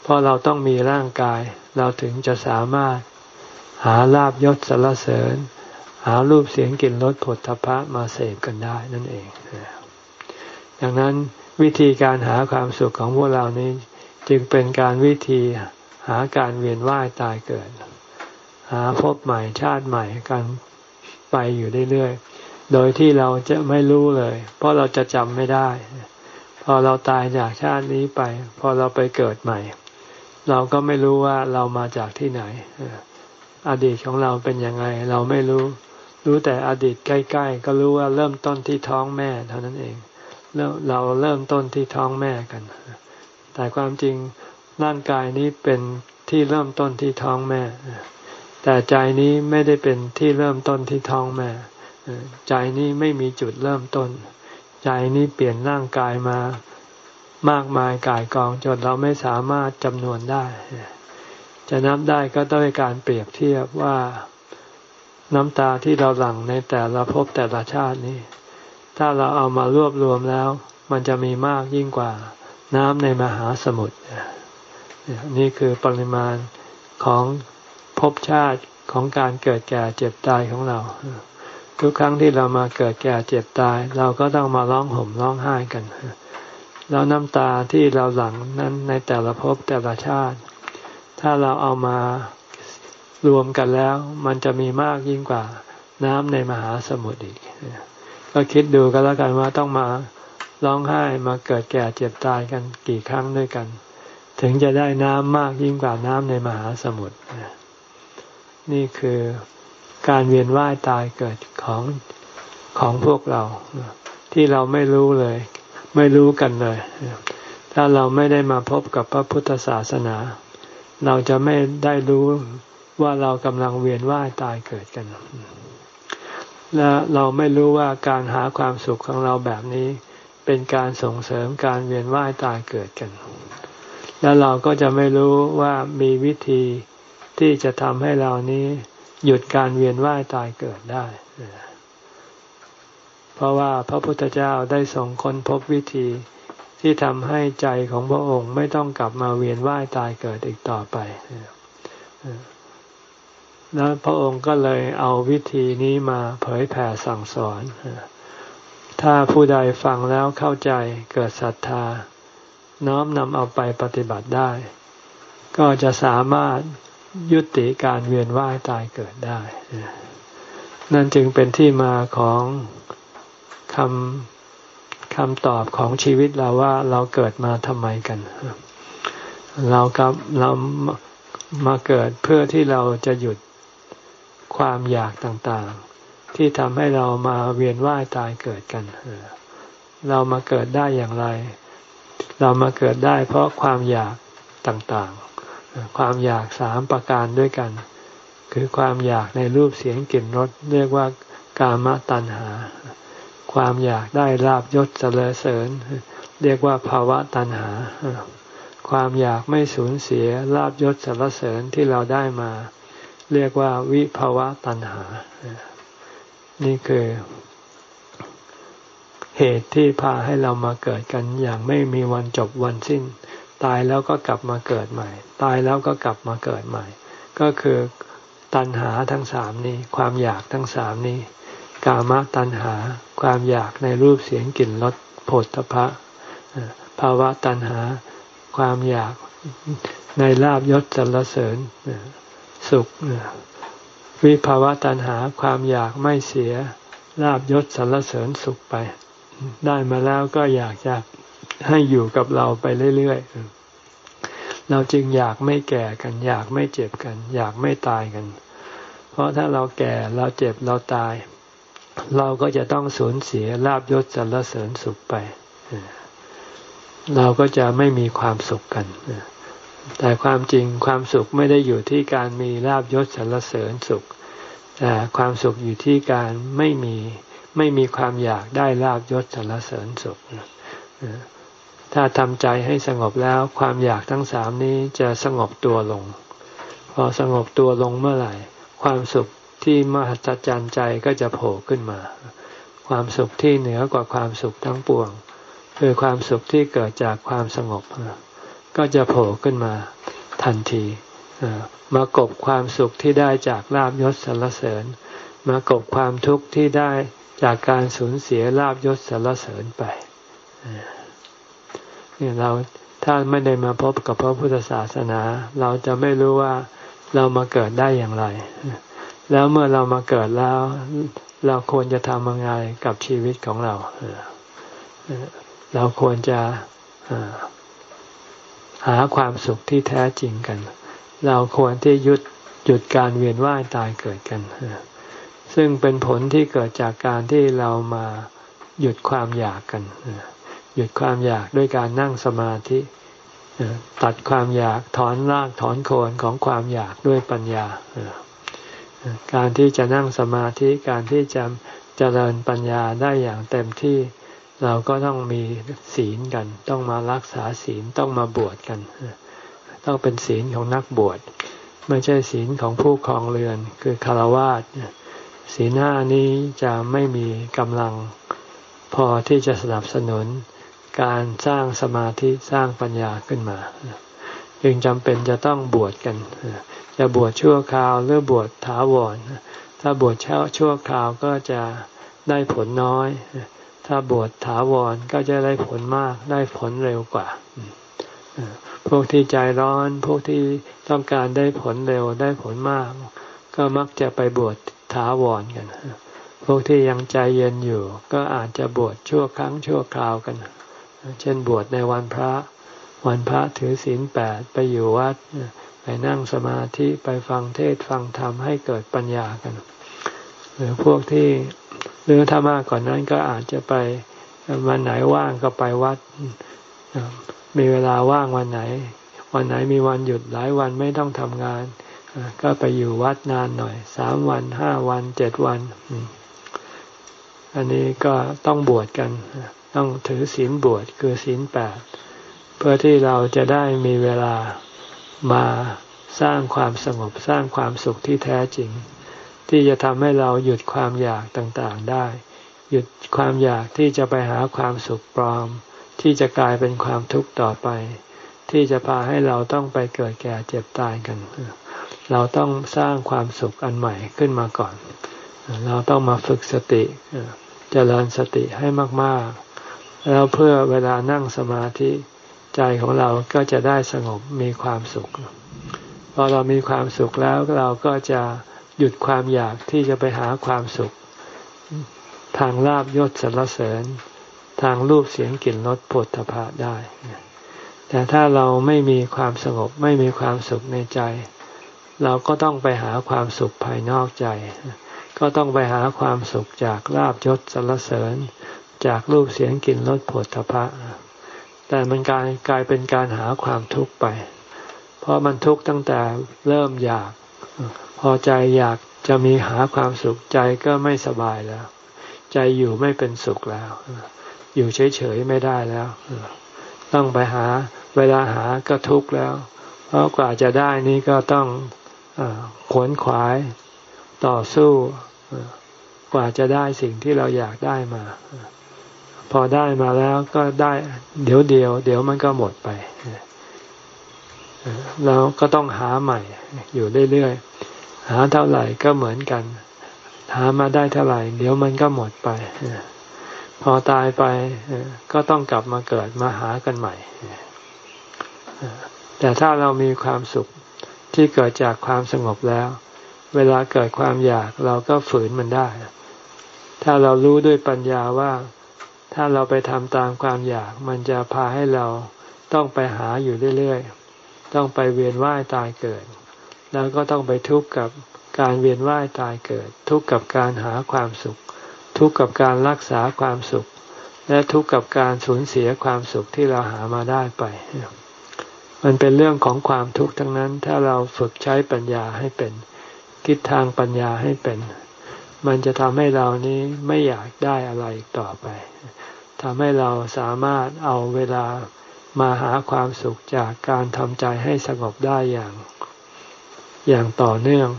เพราะเราต้องมีร่างกาย เราถึงจะสามารถหาลาบยศสรรเสริญ หารูปเสียงกลิ่นรสผลทพะมาเสพกันได้นั่นเองดังนั้นวิธีการหาความสุขของพวกเรานี้ จึงเป็นการวิธีหาการเวียนว่ายตายเกิด หาพบใหม่ชาติใหม่กัน ไปอยู่เรื่อยๆ โดยที่เราจะไม่รู้เลย เพราะเราจะจำไม่ได้ พอเราตายจากชาตินี้ไป พอเราไปเกิดใหม่ เราก็ไม่รู้ว่าเรามาจากที่ไหน อดีตของเราเป็นยังไง เราไม่รู้ รู้แต่อดีตใกล้ ๆ ก็รู้ว่าเริ่มต้นที่ท้องแม่เท่านั้นเอง เราเริ่มต้นที่ท้องแม่กัน แต่ความจริงร่างกายนี้เป็นที่เริ่มต้นที่ท้องแม่ แต่ใจนี้ไม่ได้เป็นที่เริ่มต้นที่ท้องแม่ใจนี้ไม่มีจุดเริ่มต้น ใจนี้เปลี่ยนร่างกายมามากมายกายกองจนเราไม่สามารถจำนวนได้ จะนับได้ก็ด้วยการเปรียบเทียบว่าน้ำตาที่เราหลั่งในแต่ละภพแต่ละชาตินี้ ถ้าเราเอามารวบรวมแล้ว มันจะมีมากยิ่งกว่าน้ำในมหาสมุทรนี่คือปริมาณของ ภพชาติของการเกิดแก่เจ็บตายของเรา ทุกครั้งที่เรามาเกิดแก่เจ็บตาย เราก็ต้องมาร้องห่มร้องไห้กันแล้วน้ำตาที่เราหลั่งนั้นในแต่ละภพแต่ละชาติ ถ้าเราเอามารวมกันแล้ว มันจะมีมากยิ่งกว่าน้ำในมหาสมุทรอีกก็คิดดูกันแล้วกันว่าต้องมาร้องไห้มาเกิดแก่เจ็บตายกันกี่ครั้งด้วยกัน ถึงจะได้น้ำมากยิ่งกว่าน้ำในมหาสมุทร นี่คือการเวียนว่ายตายเกิดของของพวกเรา ที่เราไม่รู้เลย ไม่รู้กันเลย ถ้าเราไม่ได้มาพบกับพระพุทธศาสนา เราจะไม่ได้รู้ว่าเรากำลังเวียนว่ายตายเกิดกัน และเราไม่รู้ว่าการหาความสุขของเราแบบนี้ เป็นการส่งเสริมการเวียนว่ายตายเกิดกัน แล้วเราก็จะไม่รู้ว่ามีวิธี ที่จะทำให้เรานี้หยุดการเวียนว่ายตายเกิดได้ เพราะว่าพระพุทธเจ้าได้ส่งค้นพบวิธีที่ทำให้ใจของพระองค์ไม่ต้องกลับมาเวียนว่ายตายเกิดอีกต่อไป แล้วพระองค์ก็เลยเอาวิธีนี้มาเผยแผ่สั่งสอน ถ้าผู้ใดฟังแล้วเข้าใจเกิดศรัทธา น้อมนำเอาไปปฏิบัติได้ ก็จะสามารถ ยุติการเวียนว่ายตายเกิดได้ นั่นจึงเป็นที่มาของคำคำตอบของชีวิตเราว่าเราเกิดมาทำไมกัน เรากับเรามาเกิดเพื่อที่เราจะหยุดความอยากต่างๆ ที่ทำให้เรามาเวียนว่ายตายเกิดกันเรามาเกิดได้อย่างไร เรามาเกิดได้เพราะความอยากต่างๆ ความอยากสามประการด้วยกัน คือความอยากในรูปเสียงกลิ่นรสเรียกว่ากามตัณหา ความอยากได้ลาบยศเสริเสริญ เรียกว่าภาวะตัณหา ความอยากไม่สูญเสียลาบยศสรรเสริญที่เราได้มา เรียกว่าวิภาวะตัณหา นี่คือเหตุที่พาให้เรามาเกิดกันอย่างไม่มีวันจบวันสิ้น ตายแล้วก็กลับมาเกิดใหม่ ตายแล้วก็กลับมาเกิดใหม่ ก็คือตัณหาทั้งสามนี้ ความอยากทั้งสามนี้ กามตัณหา ความอยากในรูปเสียงกลิ่นรสโผฏฐพะภาวะตัณหา ความอยากในลาบยศสรรเสริญสุขวิภาวะตัณหาความอยากไม่เสียลาบยศสรรเสริญสุขไป ได้มาแล้วก็อยากจะให้อยู่กับเราไปเรื่อย เราจึงอยากไม่แก่กัน อยากไม่เจ็บกัน อยากไม่ตายกัน เพราะถ้าเราแก่เราเจ็บเราตาย เราก็จะต้องสูญเสียลาบยศสรรเสริญสุขไปเราก็จะไม่มีความสุขกันแต่ความจริงความสุขไม่ได้อยู่ที่การมีลาบยศสรรเสริญสุขแต่ความสุขอยู่ที่การไม่มีไม่มีความอยากได้ลาบยศสรรเสริญสุข ถ้าทำใจให้สงบแล้วความอยากทั้งสามนี้จะสงบตัวลง พอสงบตัวลงเมื่อไหร่ ความสุขที่มหัศจรรย์ใจก็จะโผล่ขึ้นมา ความสุขที่เหนือกว่าความสุขทั้งปวง คือความสุขที่เกิดจากความสงบ ก็จะโผล่ขึ้นมาทันทีมากบความสุขที่ได้จากลาบยศสรรเสริญ มากบความทุกข์ที่ได้จากการสูญเสียลาบยศสรรเสริญไป เนี่ยเราถ้าไม่ได้มาพบกับพระพุทธศาสนา เราจะไม่รู้ว่าเรามาเกิดได้อย่างไร แล้วเมื่อเรามาเกิดแล้ว เราควรจะทำยังไงกับชีวิตของเรา เราควรจะหาความสุขที่แท้จริงกัน เราควรที่ยุดหยุดการเวียนว่ายตายเกิดกัน ซึ่งเป็นผลที่เกิดจากการที่เรามาหยุดความอยากกัน หยุดความอยากด้วยการนั่งสมาธิตัดความอยากถอนรากถอนโคนของความอยากด้วยปัญญา การที่จะนั่งสมาธิการที่จะเจริญปัญญาได้อย่างเต็มที่เราก็ต้องมีศีลกัน ต้องมารักษาศีลต้องมาบวชกัน ต้องเป็นศีลของนักบวช ไม่ใช่ศีลของผู้ครองเรือนคือคารวาสศีลห้านี้จะไม่มีกำลังพอที่จะสนับสนุน การสร้างสมาธิสร้างปัญญาขึ้นมา จึงจำเป็นจะต้องบวชกัน จะบวชชั่วคราวหรือบวชถาวร ถ้าบวชชั่วคราวก็จะได้ผลน้อย ถ้าบวชถาวรก็จะได้ผลมาก ได้ผลเร็วกว่า พวกที่ใจร้อน พวกที่ต้องการได้ผลเร็วได้ผลมาก ก็มักจะไปบวชถาวรกันพวกที่ยังใจเย็นอยู่ ก็อาจจะบวชชั่วครั้งชั่วคราวกัน เช่นบวชในวันพระ วันพระถือศีลแปดไปอยู่วัดไปนั่งสมาธิไปฟังเทศฟังธรรมให้เกิดปัญญากัน หรือพวกที่หรือถ้ามากกว่านนั้นก็อาจจะไปวันไหนว่างก็ไปวัด มีเวลาว่างวันไหน วันไหนมีวันหยุดหลายวันไม่ต้องทำงาน ก็ไปอยู่วัดนานหน่อยสามวันห้าวันเจ็ดวัน อันนี้ก็ต้องบวชกัน ต้องถือศีลบวชคือศีลแปดเพื่อที่เราจะได้มีเวลามาสร้างความสงบสร้างความสุขที่แท้จริง ที่จะทำให้เราหยุดความอยากต่างๆได้ หยุดความอยากที่จะไปหาความสุขปลอม ที่จะกลายเป็นความทุกข์ต่อไป ที่จะพาให้เราต้องไปเกิดแก่เจ็บตายกัน เราต้องสร้างความสุขอันใหม่ขึ้นมาก่อน เราต้องมาฝึกสติจเจริญสติให้มากๆ แล้วเพื่อเวลานั่งสมาธิใจของเราก็จะได้สงบมีความสุข พอเรามีความสุขแล้วเราก็จะหยุดความอยากที่จะไปหาความสุข ทางลาบยศสรรเสริญ ทางรูปเสียงกลิ่นรสผลถภะได้ แต่ถ้าเราไม่มีความสงบไม่มีความสุขในใจ เราก็ต้องไปหาความสุขภายนอกใจ ก็ต้องไปหาความสุขจากลาบยศสรรเสริญ จากรูปเสียงกลิ่นรสผลถภะแต่มันกลายกลายเป็นการหาความทุกข์ไป เพราะมันทุกข์ตั้งแต่เริ่มอยาก พอใจอยากจะมีหาความสุขใจก็ไม่สบายแล้ว ใจอยู่ไม่เป็นสุขแล้ว อยู่เฉยๆไม่ได้แล้ว ต้องไปหาเวลาหาก็ทุกข์แล้ว เพราะกว่าจะได้นี้ก็ต้องขวนขวายต่อสู้กว่าจะได้สิ่งที่เราอยากได้มา พอได้มาแล้วก็ได้เดี๋ยวเดียว เดี๋ยวมันก็หมดไปเราก็ต้องหาใหม่ อยู่เรื่อยๆหาเท่าไหร่ก็เหมือนกัน หามาได้เท่าไหร่ เดี๋ยวมันก็หมดไปพอตายไปก็ต้องกลับมาเกิดมาหากันใหม่แต่ถ้าเรามีความสุขที่เกิดจากความสงบแล้ว เวลาเกิดความอยากเราก็ฝืนมันได้ ถ้าเรารู้ด้วยปัญญาว่า ถ้าเราไปทำตามความอยาก มันจะพาให้เราต้องไปหาอยู่เรื่อยๆ ต้องไปเวียนว่ายตายเกิด แล้วก็ต้องไปทุกข์กับการเวียนว่ายตายเกิด ทุกข์กับการหาความสุข ทุกข์กับการรักษาความสุข และทุกข์กับการสูญเสียความสุขที่เราหามาได้ไป มันเป็นเรื่องของความทุกข์ทั้งนั้น ถ้าเราฝึกใช้ปัญญาให้เป็น คิดทางปัญญาให้เป็น มันจะทำให้เรานี้ไม่อยากได้อะไรต่อไป ทำให้เราสามารถเอาเวลามาหาความสุขจากการทำใจให้สงบได้อย่างอย่างต่อเนื่อง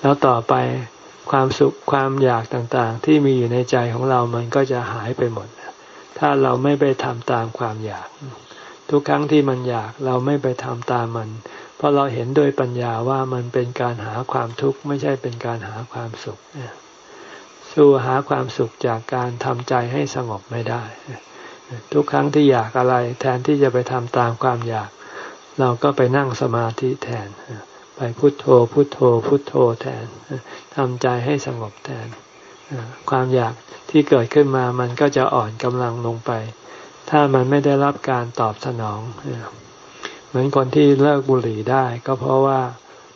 แล้วต่อไปความสุขความอยากต่างๆ ที่มีอยู่ในใจของเรามันก็จะหายไปหมด ถ้าเราไม่ไปทำตามความอยาก ทุกครั้งที่มันอยากเราไม่ไปทำตามมัน เพราะเราเห็นด้วยปัญญาว่ามันเป็นการหาความทุกข์ไม่ใช่เป็นการหาความสุข สู้หาความสุขจากการทำใจให้สงบไม่ได้ ทุกครั้งที่อยากอะไร แทนที่จะไปทำตามความอยาก เราก็ไปนั่งสมาธิแทน ไปพุโทโธ พุโทโธ พุโทโธแทนทำใจให้สงบแทน ความอยากที่เกิดขึ้นมามันก็จะอ่อนกำลังลงไป ถ้ามันไม่ได้รับการตอบสนอง เหมือนคนที่เลิกบุหรี่ได้ ก็เพราะว่า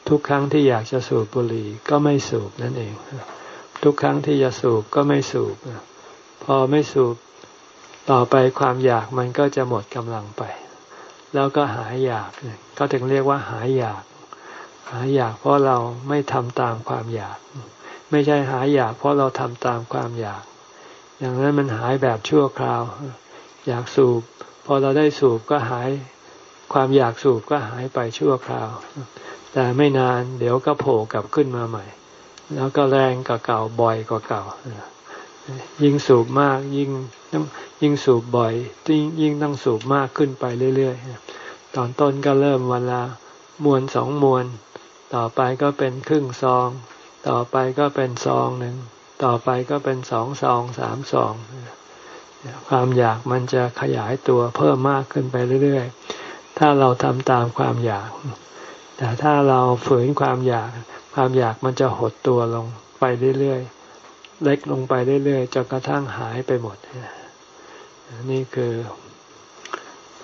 ทุกครั้งที่อยากจะสูบบุหรี่ก็ไม่สูบนั่นเอง ทุกครั้งที่จะสูบก็ไม่สูบ พอไม่สูบต่อไปความอยากมันก็จะหมดกำลังไป แล้วก็หายอยากก็ถึงเรียกว่าหายอยาก หายอยากเพราะเราไม่ทำตามความอยาก ไม่ใช่หายอยากเพราะเราทำตามความอยาก อย่างนั้นมันหายแบบชั่วคราว อยากสูบ พอเราได้สูบก็หาย ความอยากสูบก็หายไปชั่วคราว แต่ไม่นานเดี๋ยวก็โผล่กลับขึ้นมาใหม่ แล้วก็แรงกว่าเก่าบ่อยกว่าเก่ายิ่งสูบมากยิ่งยิ่งสูบบ่อยยิ่งยิงต้องสูบมากขึ้นไปเรื่อยๆตอนต้นก็เริ่มวันละมวนสองมวน ต่อไปก็เป็นครึ่งซอง ต่อไปก็เป็นซองหนึ่งต่อไปก็เป็นสองซองสามซอง ความอยากมันจะขยายตัวเพิ่มมากขึ้นไปเรื่อยๆ ถ้าเราทำตามความอยาก แต่ถ้าเราฝืนความอยาก ความอยากมันจะหดตัวลงไปเรื่อยๆ เล็กลงไปเรื่อยๆจนกระทั่งหายไปหมด นี่คือ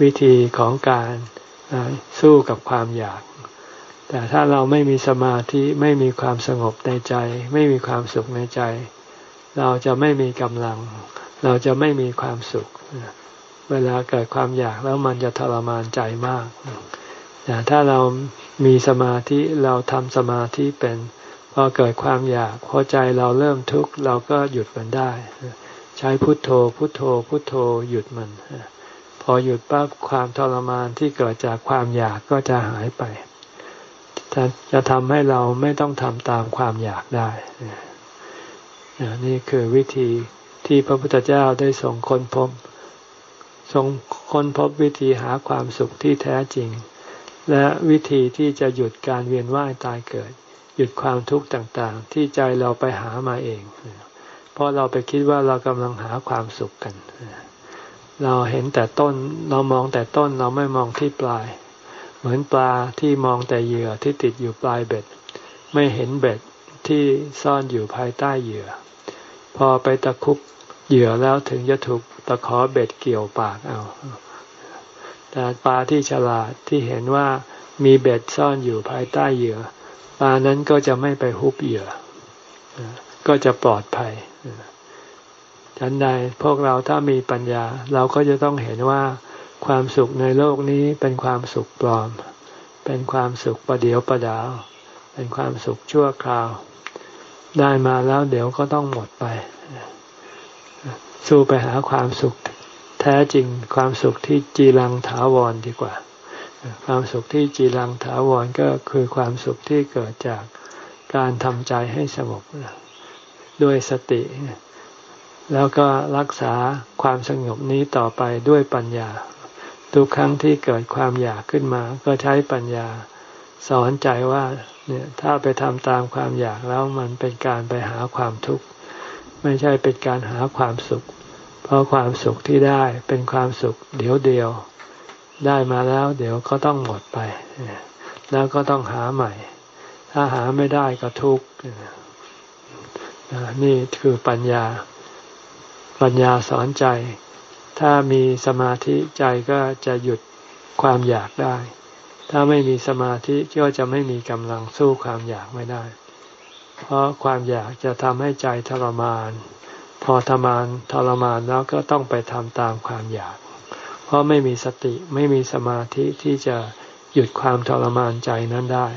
วิธีของการสู้กับความอยาก แต่ถ้าเราไม่มีสมาธิไม่มีความสงบในใจ ไม่มีความสุขในใจ เราจะไม่มีกำลัง เราจะไม่มีความสุข เวลาเกิดความอยากแล้วมันจะทรมานใจมาก แต่ถ้าเรามีสมาธิเราทำสมาธิเป็นพอเกิดความอยากพอใจเราเริ่มทุกข์เราก็หยุดมันได้ ใช้พุทโธ พุทโธ พุทโธหยุดมัน พอหยุดปั๊บความทรมานที่เกิดจากความอยากก็จะหายไปจะจะทำให้เราไม่ต้องทำตามความอยากได้ นี่คือวิธีที่พระพุทธเจ้าได้ส่งคนพบทรงค้นพบวิธีหาความสุขที่แท้จริง และวิธีที่จะหยุดการเวียนว่ายตายเกิด หยุดความทุกข์ต่างๆ ที่ใจเราไปหามาเอง เพราะเราไปคิดว่าเรากำลังหาความสุขกัน เราเห็นแต่ต้นเรามองแต่ต้นเราไม่มองที่ปลาย เหมือนปลาที่มองแต่เหยื่อที่ติดอยู่ปลายเบ็ด ไม่เห็นเบ็ดที่ซ่อนอยู่ภายใต้เหยื่อ พอไปตะคุบเหยื่อแล้วถึงจะถูกตะขอเบ็ดเกี่ยวปากเอา แต่ปลาที่ฉลาดที่เห็นว่ามีเบ็ดซ่อนอยู่ภายใต้เหยื่อปลานั้นก็จะไม่ไปฮุบเหยื่อ ก็จะปลอดภัยฉันใดพวกเราถ้ามีปัญญา เราก็จะต้องเห็นว่าความสุขในโลกนี้เป็นความสุขปลอม เป็นความสุขประเดียวประดาว เป็นความสุขชั่วคราว ได้มาแล้วเดี๋ยวก็ต้องหมดไป สู้ไปหาความสุข แท้จริงความสุขที่จีรังถาวรดีกว่า ความสุขที่จีรังถาวรก็คือความสุขที่เกิดจากการทำใจให้สงบด้วยสติ แล้วก็รักษาความสงบนี้ต่อไปด้วยปัญญา ทุกครั้งที่เกิดความอยากขึ้นมา ก็ใช้ปัญญา สอนใจว่าเนี่ยถ้าไปทำตามความอยากแล้วมันเป็นการไปหาความทุกข์ ไม่ใช่เป็นการหาความสุข เพราะความสุขที่ได้เป็นความสุขเดี๋ยวเดียว ได้มาแล้ว เดี๋ยวก็ต้องหมดไป แล้วก็ต้องหาใหม่ ถ้าหาไม่ได้ก็ทุกข์นี่คือปัญญา ปัญญาสอนใจ ถ้ามีสมาธิใจก็จะหยุดความอยากได้ ถ้าไม่มีสมาธิก็จะไม่มีกำลังสู้ความอยากไม่ได้ เพราะความอยากจะทำให้ใจทรมาน พอทรมานทรมานแล้วก็ต้องไปทำตามความอยาก เพราะไม่มีสติไม่มีสมาธิที่จะหยุดความทรมานใจนั้นได้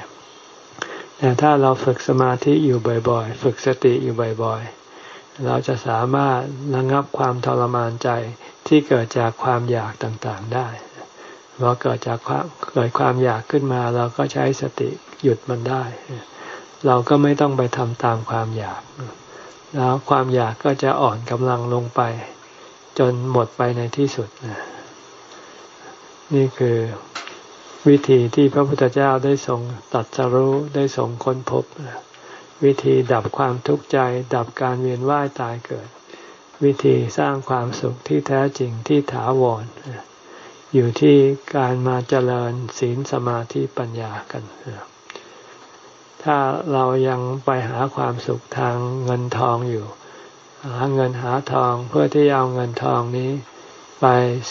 แต่ถ้าเราฝึกสมาธิอยู่บ่อยๆ ฝึกสติอยู่บ่อยๆ เราจะสามารถระงับความทรมานใจที่เกิดจากความอยากต่างๆได้พอเกิดจากความเกิดความอยากขึ้นมา เราก็ใช้สติหยุดมันได้ เราก็ไม่ต้องไปทำตามความอยาก แล้วความอยากก็จะอ่อนกำลังลงไป จนหมดไปในที่สุดนี่คือวิธีที่พระพุทธเจ้าได้ทรงตัดสรู้ได้ทรงค้นพบ วิธีดับความทุกข์ใจ ดับการเวียนว่ายตายเกิด วิธีสร้างความสุขที่แท้จริงที่ถาวรอยู่ที่การมาเจริญศีลสมาธิปัญญากัน ถ้าเรายังไปหาความสุขทางเงินทองอยู่ หาเงินหาทองเพื่อที่เอาเงินทองนี้ ไป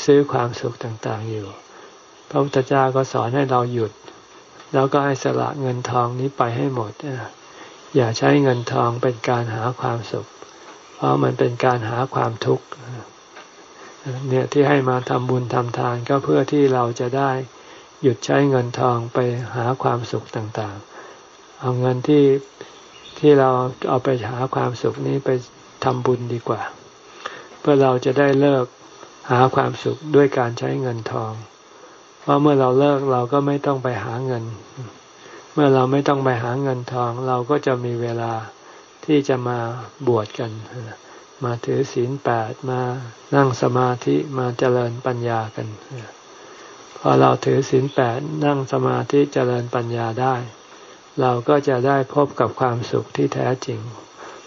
ซื้อความสุขต่างๆอยู่ พระพุทธเจ้าก็สอนให้เราหยุด แล้วก็ให้สละเงินทองนี้ไปให้หมด อย่าใช้เงินทองเป็นการหาความสุข เพราะมันเป็นการหาความทุกข์เนี่ยที่ให้มาทำบุญทำทานก็เพื่อที่เราจะได้หยุดใช้เงินทองไปหาความสุขต่างๆ เอาเงินที่ที่เราเอาไปหาความสุขนี้ไปทำบุญดีกว่า เพื่อเราจะได้เลิกหาความสุขด้วยการใช้เงินทอง เพราะเมื่อเราเลิกเราก็ไม่ต้องไปหาเงิน เมื่อเราไม่ต้องไปหาเงินทอง เราก็จะมีเวลาที่จะมาบวชกัน มาถือศีลแปดมานั่งสมาธิมาเจริญปัญญากันพอเราถือศีลแปดนั่งสมาธิเจริญปัญญาได้ เราก็จะได้พบกับความสุขที่แท้จริง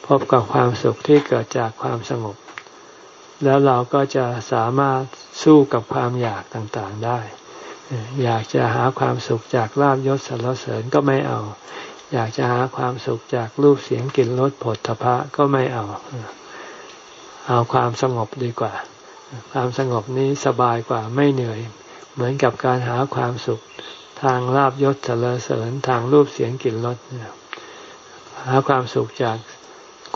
พบกับความสุขที่เกิดจากความสงบ แล้วเราก็จะสามารถสู้กับความอยากต่างๆได้ อยากจะหาความสุขจากลาบยศสรรเสริญก็ไม่เอา อยากจะหาความสุขจากรูปเสียงกลิ่นรสผลทพะก็ไม่เอา เอาความสงบดีกว่า ความสงบนี้สบายกว่าไม่เหนื่อย เหมือนกับการหาความสุข ทางลาบยศเสรเสริญทางรูปเสียงกลิ่นรสหาความสุขจาก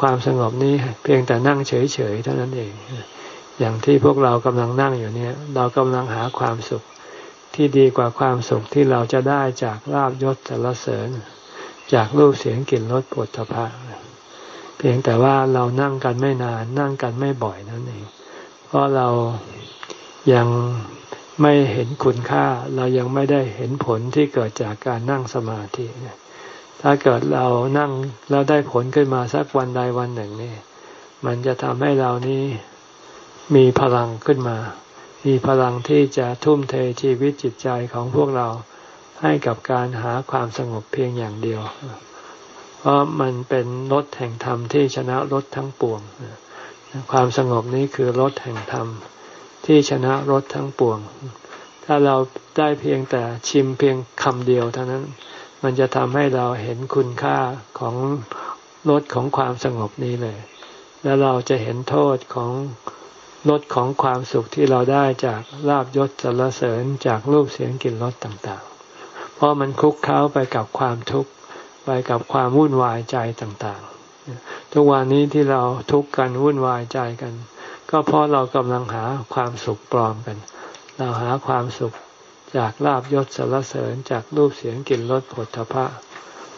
ความสงบนี้เพียงแต่นั่งเฉยๆเท่านั้นเอง อย่างที่พวกเรากำลังนั่งอยู่เนี่ย เรากำลังหาความสุขที่ดีกว่าความสุขที่เราจะได้จากลาบยศสรรเสริญ จากรูปเสียงกลิ่นรสปวดทพะเพียงแต่ว่าเรานั่งกันไม่นาน นั่งกันไม่บ่อยนั่นเองเพราะเรายัง ไม่เห็นคุณค่าเรายังไม่ได้เห็นผลที่เกิดจากการนั่งสมาธิถ้าเกิดเรานั่งแล้วได้ผลขึ้นมาสักวันใดวันหนึ่งนี่มันจะทำให้เรานี้มีพลังขึ้นมา มีพลังที่จะทุ่มเทชีวิตจิตใจของพวกเราให้กับการหาความสงบเพียงอย่างเดียว เพราะมันเป็นรถแห่งธรรมที่ชนะรถทั้งปวง ความสงบนี้คือรถแห่งธรรม ที่ชนะรถทั้งปวง ถ้าเราได้เพียงแต่ชิมเพียงคำเดียวเท่านั้น มันจะทำให้เราเห็นคุณค่าของรถของความสงบนี้เลย แล้วเราจะเห็นโทษของรถของความสุขที่เราได้จากลาบยศสรรเสริญจากรูปเสียงกลิ่นรสต่างๆ เพราะมันคุกเข้าไปกับความทุกข์ไปกับความวุ่นวายใจต่างๆ ทุกวันนี้ที่เราทุกข์กันวุ่นวายใจกัน ก็เพราะเรากำลังหาความสุขปลอมกัน เราหาความสุขจากลาบยศสารเสริญจากรูปเสียงกลิ่นรสผลทพะ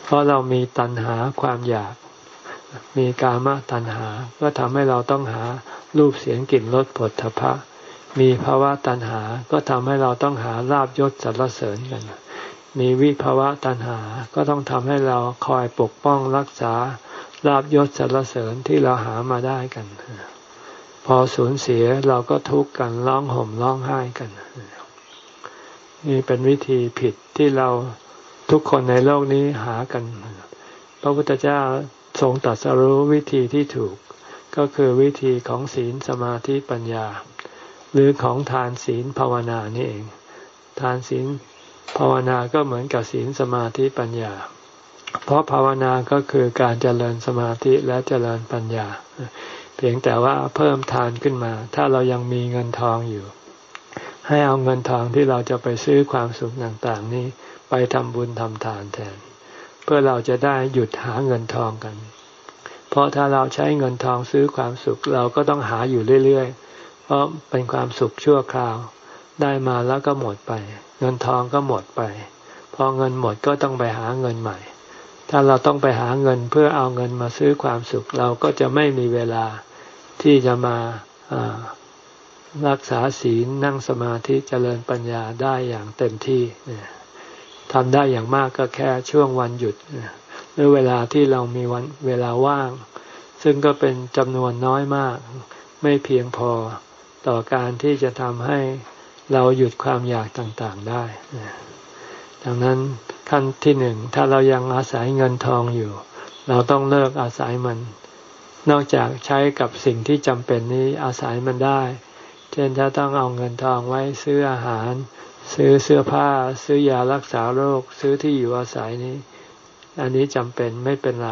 เพราะเรามีตัณหาความอยาก มีกามตัณหา ก็ทำให้เราต้องหารูปเสียงกลิ่นรสผลทพะ มีภาวะตัณหา ก็ทำให้เราต้องหาลาบยศสารเสริญกัน มีวิภาวะตัณหา ก็ต้องทำให้เราคอยปกป้องรักษาลาบยศสรรเสริญที่เราหามาได้กัน พอสูญเสียเราก็ทุกข์กันร้องห่มร้องไห้กัน นี่เป็นวิธีผิดที่เราทุกคนในโลกนี้หากัน พระพุทธเจ้าทรงตรัสรู้วิธีที่ถูก ก็คือวิธีของศีลสมาธิปัญญา หรือของทานศีลภาวนานี่เอง ทานศีลภาวนาก็เหมือนกับศีลสมาธิปัญญา เพราะภาวนาก็คือการเจริญสมาธิและเจริญปัญญา เพียงแต่ว่าเพิ่มทานขึ้นมา ถ้าเรายังมีเงินทองอยู่ ให้เอาเงินทองที่เราจะไปซื้อความสุขต่างๆ นี้ไปทำบุญทำทานแทน เพื่อเราจะได้หยุดหาเงินทองกัน เพราะถ้าเราใช้เงินทองซื้อความสุขเราก็ต้องหาอยู่เรื่อยๆ เพราะเป็นความสุขชั่วคราว ได้มาแล้วก็หมดไป เงินทองก็หมดไป พอเงินหมดก็ต้องไปหาเงินใหม่ ถ้าเราต้องไปหาเงินเพื่อเอาเงินมาซื้อความสุขเราก็จะไม่มีเวลา ที่จะมารักษาศีลนั่งสมาธิเจริญปัญญาได้อย่างเต็มที่ทำได้อย่างมากก็แค่ช่วงวันหยุดหรือเวลาที่เรามีวันเวลาว่าง ซึ่งก็เป็นจำนวนน้อยมาก ไม่เพียงพอต่อการที่จะทำให้เราหยุดความอยากต่างๆได้ดังนั้นขั้นที่หนึ่งถ้าเรายังอาศัยเงินทองอยู่ เราต้องเลิกอาศัยมัน นอกจากใช้กับสิ่งที่จำเป็นนี้อาศัยมันได้ เช่นถ้าต้องเอาเงินทองไว้ซื้ออาหาร ซื้อเสื้อผ้า ซื้อยารักษาโรค ซื้อที่อยู่อาศัยนี้ อันนี้จำเป็นไม่เป็นไร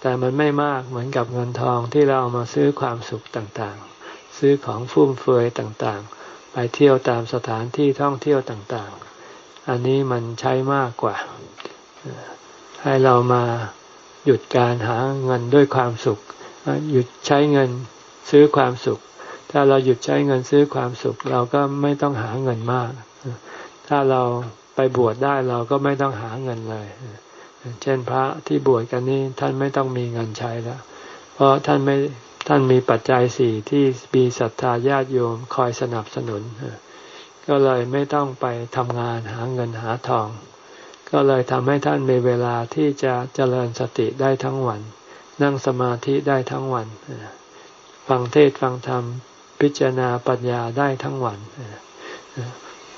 แต่มันไม่มากเหมือนกับเงินทองที่เราเอามาซื้อความสุขต่างๆ ซื้อของฟุ่มเฟือยต่างๆ ไปเที่ยวตามสถานที่ท่องเที่ยวต่างๆ อันนี้มันใช้มากกว่า ให้เรามา หยุดการหาเงินด้วยความสุข หยุดใช้เงินซื้อความสุข ถ้าเราหยุดใช้เงินซื้อความสุข เราก็ไม่ต้องหาเงินมาก ถ้าเราไปบวชได้เราก็ไม่ต้องหาเงินเลย เช่นพระที่บวชกันนี่ท่านไม่ต้องมีเงินใช้แล้ว เพราะท่านไม่ท่านมีปัจจัยสี่ที่มีศรัทธาญาติโยมคอยสนับสนุน ก็เลยไม่ต้องไปทำงานหาเงินหาทอง ก็เลยทำให้ท่านมีเวลาที่จะเจริญสติได้ทั้งวัน นั่งสมาธิได้ทั้งวัน ฟังเทศฟังธรรม พิจารณาปัญญาได้ทั้งวัน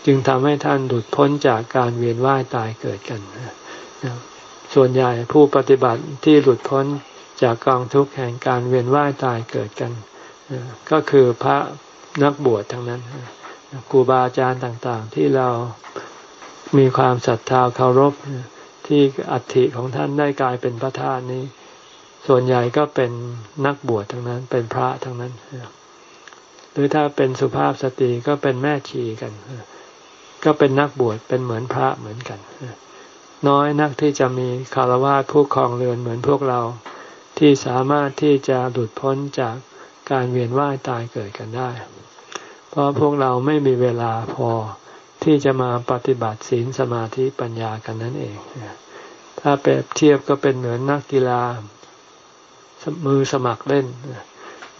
จึงทำให้ท่านหลุดพ้นจากการเวียนว่ายตายเกิดกัน ส่วนใหญ่ผู้ปฏิบัติที่หลุดพ้นจากกองทุกข์แห่งการเวียนว่ายตายเกิดกัน ก็คือพระนักบวชทั้งนั้นครูบาอาจารย์ต่างๆ ที่เรา มีความศรัทธาเคารพที่อัฐิของท่านได้กลายเป็นพระธาตุนี้ ส่วนใหญ่ก็เป็นนักบวชทั้งนั้น เป็นพระทั้งนั้น หรือถ้าเป็นสุภาพสตรีก็เป็นแม่ชีกัน ก็เป็นนักบวชเป็นเหมือนพระเหมือนกัน น้อยนักที่จะมีคารวะผู้ครองเรือนเหมือนพวกเรา ที่สามารถที่จะหลุดพ้นจากการเวียนว่ายตายเกิดกันได้ เพราะพวกเราไม่มีเวลาพอ ที่จะมาปฏิบัติศีลสมาธิปัญญากันนั่นเอง ถ้าเปรียบเทียบก็เป็นเหมือนนักกีฬามือสมัครเล่น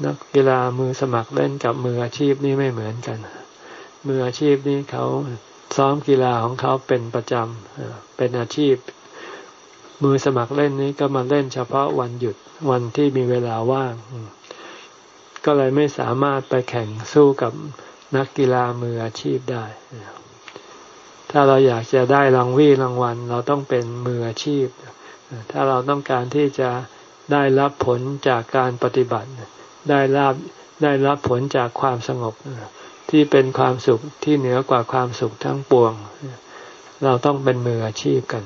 นักกีฬามือสมัครเล่นกับมืออาชีพนี่ไม่เหมือนกัน มืออาชีพนี่เขาซ้อมกีฬาของเขาเป็นประจำเป็นอาชีพ มือสมัครเล่นนี้ก็มาเล่นเฉพาะวันหยุดวันที่มีเวลาว่าง ก็เลยไม่สามารถไปแข่งสู้กับนักกีฬามืออาชีพได้ ถ้าเราอยากจะได้รางวีรางวัล เราต้องเป็นมืออาชีพ ถ้าเราต้องการที่จะได้รับผลจากการปฏิบัติ ได้รับได้รับผลจากความสงบ ที่เป็นความสุขที่เหนือกว่าความสุขทั้งปวง เราต้องเป็นมืออาชีพกัน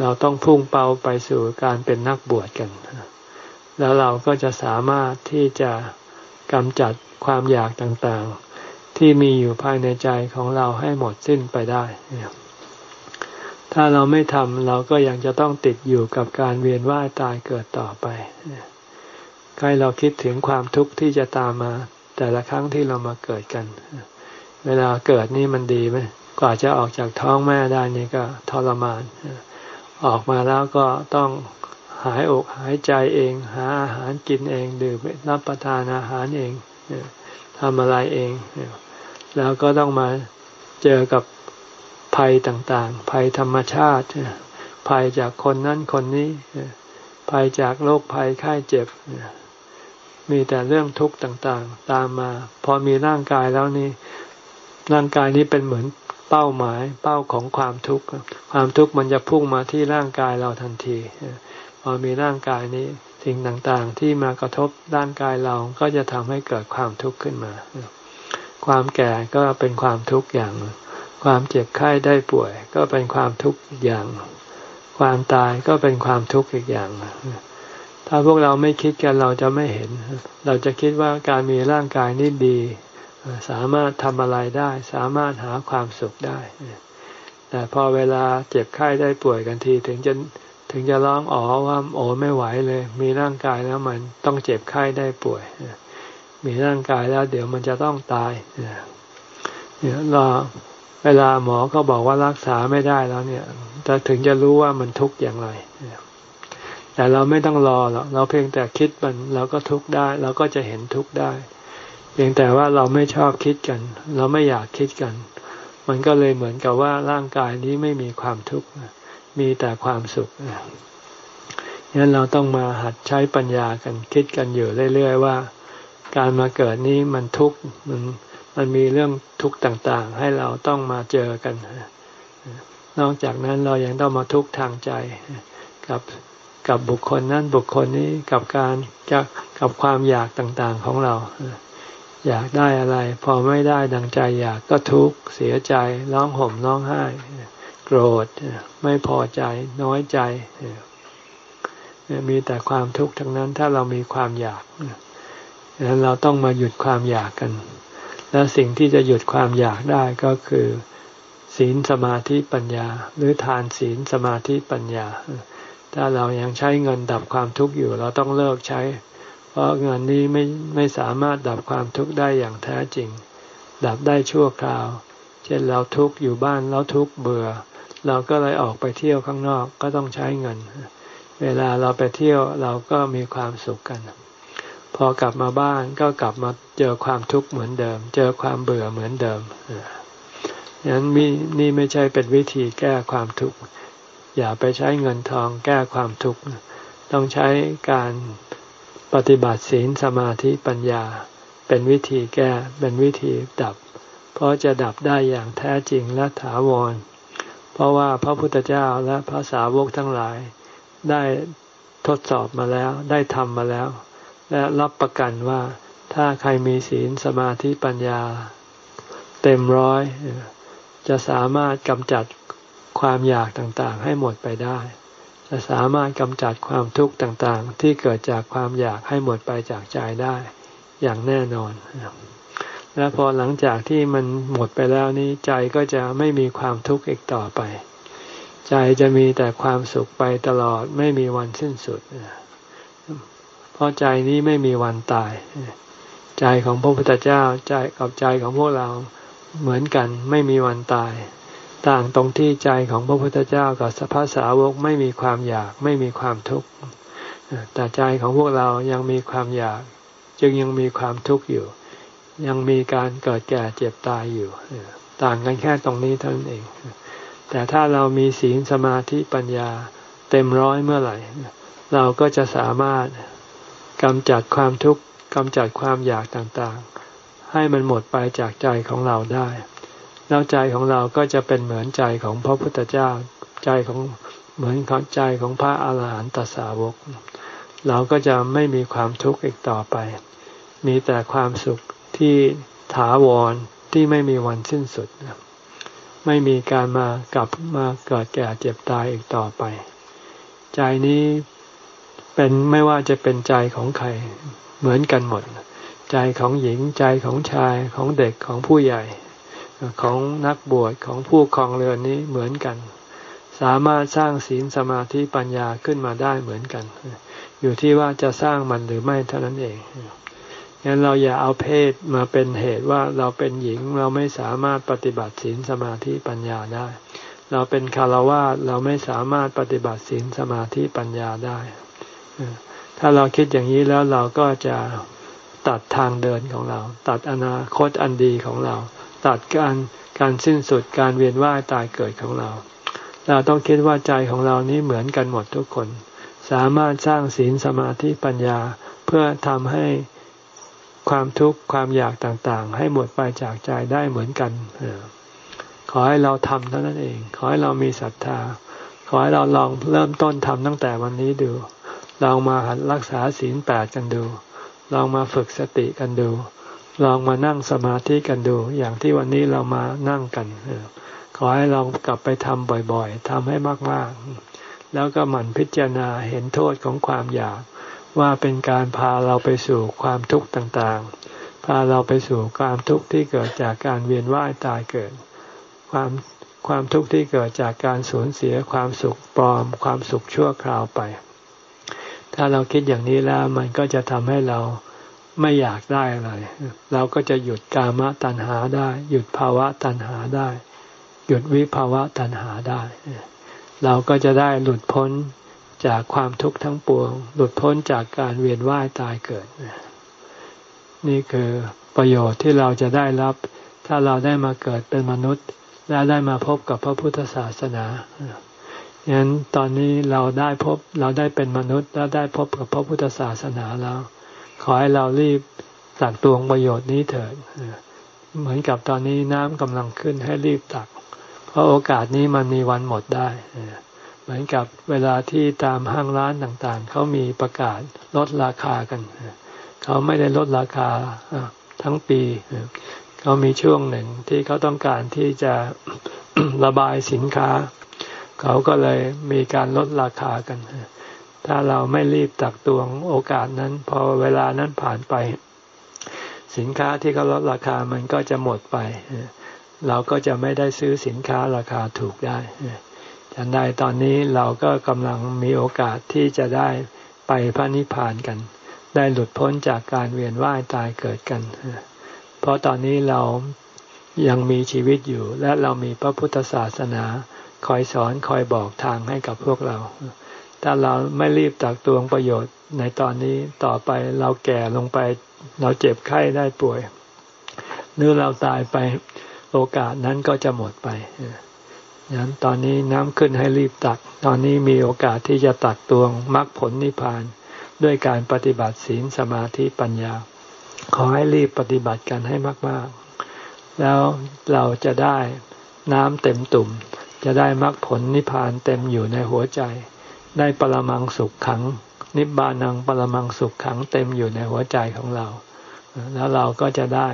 เราต้องพุ่งเป้าไปสู่การเป็นนักบวชกัน แล้วเราก็จะสามารถที่จะกำจัดความอยากต่างๆ ที่มีอยู่ภายในใจของเราให้หมดสิ้นไปได้ถ้าเราไม่ทำเราก็ยังจะต้องติดอยู่กับการเวียนว่ายตายเกิดต่อไปให้เราคิดถึงความทุกข์ที่จะตามมา แต่ละครั้งที่เรามาเกิดกัน เวลาเกิดนี่มันดีไหมกว่าจะออกจากท้องแม่ได้นี่ก็ทรมาน ออกมาแล้วก็ต้องหายอกหายใจเอง หาอาหารกินเอง ดื่มรับประทานอาหารเองทำอะไรเอง แล้วก็ต้องมาเจอกับภัยต่างๆ ภัยธรรมชาติ ภัยจากคนนั้นคนนี้ ภัยจากโรคภัยไข้เจ็บ มีแต่เรื่องทุกข์ต่างๆ ตามมา พอมีร่างกายแล้วนี่ร่างกายนี้เป็นเหมือนเป้าหมายเป้าของความทุกข์ ความทุกข์มันจะพุ่งมาที่ร่างกายเราทันที พอมีร่างกายนี้สิ่งต่างๆ ที่มากระทบร่างกายเราก็จะทำให้เกิดความทุกข์ขึ้นมา ความแก่ก็เป็นความทุกข์อย่าง ความเจ็บไข้ได้ป่วย ก็เป็นความทุกข์อย่าง ความตายก็เป็นความทุกข์อีกอย่าง ถ้าพวกเราไม่คิดกันเราจะไม่เห็น เราจะคิดว่าการมีร่างกายนี่ดี สามารถทำอะไรได้ สามารถหาความสุขได้ แต่พอเวลาเจ็บไข้ได้ป่วยกันทีถึงจะถึงจะร้องอ๋อว่าโอ้ไม่ไหวเลย มีร่างกายแล้วมันต้องเจ็บไข้ได้ป่วย มีร่างกายแล้ว เดี๋ยวมันจะต้องตายเนี่ยรอเวลาหมอก็บอกว่ารักษาไม่ได้แล้วเนี่ยแต่ถึงจะรู้ว่ามันทุกข์อย่างไรแต่เราไม่ต้องรอหรอกเราเพียงแต่คิดมันเราก็ทุกข์ได้ เราก็จะเห็นทุกข์ได้ เพียงแต่ว่าเราไม่ชอบคิดกัน เราไม่อยากคิดกัน มันก็เลยเหมือนกับว่าร่างกายนี้ไม่มีความทุกข์มีแต่ความสุขงั้นเราต้องมาหัดใช้ปัญญากันคิดกันอยู่เรื่อย ๆ ว่า การมาเกิดนี้มันทุกข์มันมันมีเรื่องทุกข์ต่างๆ ให้เราต้องมาเจอกัน นอกจากนั้นเรายังต้องมาทุกข์ทางใจ กับกับบุคคลนั้นบุคคลนี้กับการจะกับความอยากต่างๆของเรา อยากได้อะไร พอไม่ได้ดังใจอยากก็ทุกข์เสียใจร้องห่มร้องไห้ โกรธไม่พอใจน้อยใจมีแต่ความทุกข์ทั้งนั้นถ้าเรามีความอยาก ดังนั้นเราต้องมาหยุดความอยากกัน และสิ่งที่จะหยุดความอยากได้ก็คือ ศีลสมาธิปัญญา หรือทานศีลสมาธิปัญญา ถ้าเรายังใช้เงินดับความทุกข์อยู่ เราต้องเลิกใช้ เพราะเงินนี้ไม่ไม่สามารถดับความทุกข์ได้อย่างแท้จริง ดับได้ชั่วคราว เช่นเราทุกข์อยู่บ้านแล้วทุกข์เบื่อ เราก็เลยออกไปเที่ยวข้างนอกก็ต้องใช้เงิน เวลาเราไปเที่ยวเราก็มีความสุขกัน พอกลับมาบ้านก็กลับมาเจอความทุกข์เหมือนเดิม เจอความเบื่อเหมือนเดิมนั้นมีนี่ไม่ใช่เป็นวิธีแก้ความทุกข์ อย่าไปใช้เงินทองแก้ความทุกข์ ต้องใช้การปฏิบัติศีลสมาธิปัญญา เป็นวิธีแก้เป็นวิธีดับ เพราะจะดับได้อย่างแท้จริงและถาวร เพราะว่าพระพุทธเจ้าและพระสาวกทั้งหลาย ได้ทดสอบมาแล้วได้ทำมาแล้ว และรับประกันว่าถ้าใครมีศีลสมาธิปัญญา เต็มร้อย จะสามารถกำจัดความอยากต่างๆ ให้หมดไปได้ จะสามารถกำจัดความทุกข์ต่างๆ ที่เกิดจากความอยากให้หมดไปจากใจได้ อย่างแน่นอน และพอหลังจากที่มันหมดไปแล้วนี้ใจก็จะไม่มีความทุกข์อีกต่อไป ใจจะมีแต่ความสุขไปตลอดไม่มีวันสิ้นสุด เพราะใจนี้ไม่มีวันตาย ใจของพระพุทธเจ้าใจกับใจของพวกเราเหมือนกันไม่มีวันตาย ต่างตรงที่ใจของพระพุทธเจ้ากับสภาสาวกไม่มีความอยากไม่มีความทุกข์แต่ใจของพวกเรายังมีความอยาก จึงยังมีความทุกข์อยู่ ยังมีการเกิดแก่เจ็บตายอยู่ ต่างกันแค่ตรงนี้เท่านั้นเอง แต่ถ้าเรามีศีลสมาธิปัญญาเต็มร้อยเมื่อไหร่ เราก็จะสามารถ กำจัดความทุกข์กำจัดความอยากต่างๆ ให้มันหมดไปจากใจของเราได้แล้วใจของเราก็จะเป็นเหมือนใจของพระพุทธเจ้า ใจของเหมือนใจของพระอาหารหันตสาวก เราก็จะไม่มีความทุกข์อีกต่อไป มีแต่ความสุขที่ถาวรที่ไม่มีวันสิ้นสุด ไม่มีการมากลับมาเกิดแก่เจ็บตายอีกต่อไป ใจนี้ เป็นไม่ว่าจะเป็นใจของใครเหมือนกันหมด ใจของหญิงใจของชายของเด็กของผู้ใหญ่ ของนักบวชของผู้ครองเรือนนี้เหมือนกัน สามารถสร้างศีลสมาธิปัญญาขึ้นมาได้เหมือนกัน อยู่ที่ว่าจะสร้างมันหรือไม่เท่านั้นเองงั้นเราอย่าเอาเพศมาเป็นเหตุว่าเราเป็นหญิงเราไม่สามารถปฏิบัติศีลสมาธิปัญญาได้ เราเป็นคารวะเราไม่สามารถปฏิบัติศีลสมาธิปัญญาได้ ถ้าเราคิดอย่างนี้แล้วเราก็จะตัดทางเดินของเรา ตัดอนาคตอันดีของเรา ตัดการการสิ้นสุดการเวียนว่ายตายเกิดของเรา เราต้องคิดว่าใจของเรานี้เหมือนกันหมดทุกคน สามารถสร้างศีลสมาธิปัญญาเพื่อทำให้ความทุกข์ความอยากต่างๆ ให้หมดไปจากใจได้เหมือนกันขอให้เราทำเท่านั้นเอง ขอให้เรามีศรัทธา ขอให้เราลองเริ่มต้นทำตั้งแต่วันนี้ดู ลองมาหัดรักษาศีลแปดกันดู ลองมาฝึกสติกันดู ลองมานั่งสมาธิกันดู อย่างที่วันนี้เรามานั่งกันขอให้เรากลับไปทำบ่อยๆทำให้มากๆ แล้วก็หมั่นพิจารณาเห็นโทษของความอยาก ว่าเป็นการพาเราไปสู่ความทุกข์ต่างๆ พาเราไปสู่ความทุกข์ที่เกิดจากการเวียนว่ายตายเกิด ความความทุกข์ที่เกิดจากการสูญเสียความสุขปลอม ความสุขชั่วคราวไป ถ้าเราคิดอย่างนี้แล้วมันก็จะทำให้เราไม่อยากได้อะไร เราก็จะหยุดกามตัณหาได้ หยุดภาวะตัณหาได้ หยุดวิภาวะตัณหาได้ เราก็จะได้หลุดพ้นจากความทุกข์ทั้งปวง หลุดพ้นจากการเวียนว่ายตายเกิด นี่คือประโยชน์ที่เราจะได้รับ ถ้าเราได้มาเกิดเป็นมนุษย์ และได้มาพบกับพระพุทธศาสนา ฉะนั้นตอนนี้เราได้พบเราได้เป็นมนุษย์และได้พบกับพระพุทธศาสนาแล้ว ขอให้เรารีบตักตวงประโยชน์นี้เถิดเหมือนกับตอนนี้น้ำกำลังขึ้นให้รีบตัก เพราะโอกาสนี้มันมีวันหมดได้ เหมือนกับเวลาที่ตามห้างร้านต่างๆ เขามีประกาศลดราคากัน เขาไม่ได้ลดราคาทั้งปี เขามีช่วงหนึ่งที่เขาต้องการที่จะระบายสินค้า เขาก็เลยมีการลดราคากัน ถ้าเราไม่รีบตักตวงโอกาสนั้น พอเวลานั้นผ่านไป สินค้าที่เขาลดราคามันก็จะหมดไป เราก็จะไม่ได้ซื้อสินค้าราคาถูกได้ฉันใดตอนนี้เราก็กำลังมีโอกาสที่จะได้ไปพระนิพพานกัน ได้หลุดพ้นจากการเวียนว่ายตายเกิดกัน เพราะตอนนี้เรายังมีชีวิตอยู่และเรามีพระพุทธศาสนา คอยสอนคอยบอกทางให้กับพวกเรา ถ้าเราไม่รีบตักตวงประโยชน์ในตอนนี้ต่อไปเราแก่ลงไป เราเจ็บไข้ได้ป่วยหรือเราตายไปโอกาสนั้นก็จะหมดไปนั้นตอนนี้น้ำขึ้นให้รีบตัก ตอนนี้มีโอกาสที่จะตักตวงมรรคผลนิพพาน ด้วยการปฏิบัติศีลสมาธิปัญญา ขอให้รีบปฏิบัติกันให้มาก ๆ แล้วเราจะได้น้ำเต็มตุ่ม จะได้มรรคผลนิพพานเต็มอยู่ในหัวใจ ได้ปรมังสุขขัง นิบานังปรมังสุขขังเต็มอยู่ในหัวใจของเรา แล้วเราก็จะได้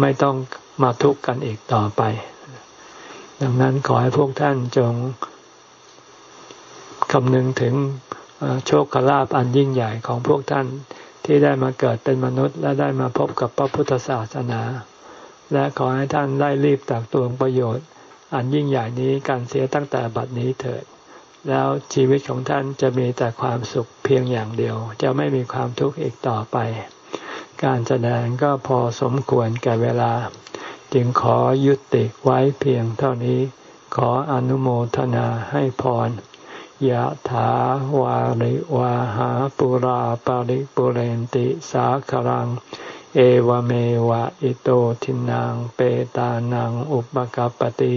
ไม่ต้องมาทุกข์กันอีกต่อไป ดังนั้นขอให้พวกท่านจงคำนึงถึงโชคลาภอันยิ่งใหญ่ของพวกท่านที่ได้มาเกิดเป็นมนุษย์ และได้มาพบกับพระพุทธศาสนา และขอให้ท่านได้รีบตักตวงประโยชน์ อันยิ่งใหญ่นี้การเสียตั้งแต่บัดนี้เถิด แล้วชีวิตของท่านจะมีแต่ความสุขเพียงอย่างเดียว จะไม่มีความทุกข์อีกต่อไป การแสดงก็พอสมควรแก่เวลา จึงขอยุติไว้เพียงเท่านี้ ขออนุโมทนาให้พรยะถาวาริวาหาปุราปาริปุเรนติสาครัง เอวเมวะอิโตทินังเปตานังอุปกปติ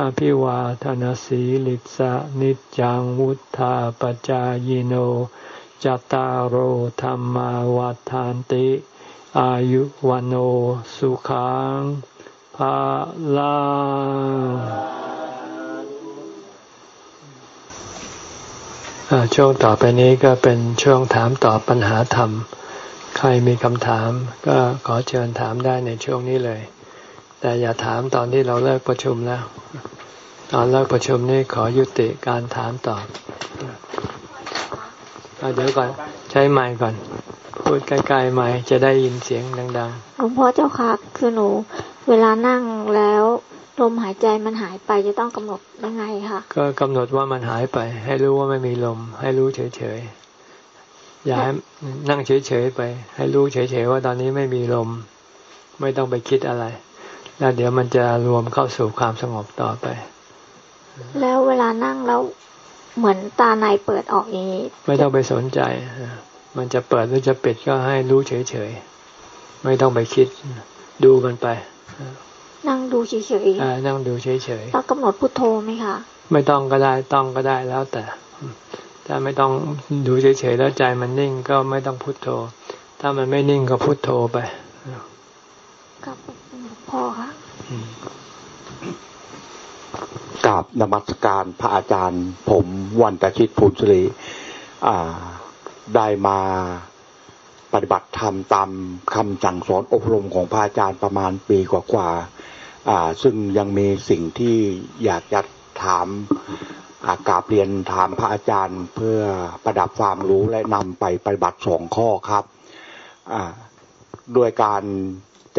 อภิวาทนสีลิสะนิจังวุธาปจายโนจตารโหธรรมาวาทานติ อายุวันโอสุขังภาลาช่วงต่อไปนี้ก็เป็นช่วงถามตอบปัญหาธรรม ใครมีคำถามก็ขอเชิญถามได้ในช่วงนี้เลย แต่อย่าถามตอนที่เราเลิกประชุมแล้ว ตอนเลิกประชุมนี่ขอยุติการถามตอบเดี๋ยวก่อนใช้ไมค์ก่อน พูดใกล้ๆไมค์จะได้ยินเสียงดังๆหลวงพ่อเจ้าค่ะคือหนู เวลานั่งแล้วลมหายใจมันหายไปจะต้องกำหนดยังไงคะก็กำหนดว่ามันหายไป ให้รู้ว่าไม่มีลม ให้รู้เฉยๆอย่าให้นั่งเฉยๆไป ให้รู้เฉยๆว่าตอนนี้ไม่มีลม ไม่ต้องไปคิดอะไร แล้วเดี๋ยวมันจะรวมเข้าสู่ความสงบต่อไป แล้วเวลานั่งแล้วเหมือนตาในเปิดออกอย่างนี้ ไม่ต้องไปสนใจ มันจะเปิดหรือจะปิดก็ให้รู้เฉยๆ ไม่ต้องไปคิด ดูมันไป นั่งดูเฉยๆนั่งดูเฉยๆต้องกำหนดพุทโธไหมคะ ไม่ต้องก็ได้ต้องก็ได้แล้วแต่ ถ้าไม่ต้องดูเฉยๆแล้วใจมันนิ่งก็ไม่ต้องพุทโธ ถ้ามันไม่นิ่งก็พุทโธไป กับพ่อค่ะ กราบนมัสการพระอาจารย์ ผมวันตะชิตภูลสุรีได้มาปฏิบัติธรรมตามคำสั่งสอนอบรมของพระอาจารย์ประมาณปีกว่าๆซึ่งยังมีสิ่งที่อยากจะถามอากาบเรียนถามพระอาจารย์ เพื่อประดับความรู้และนำไปปฏิบัติสองข้อครับด้วยการ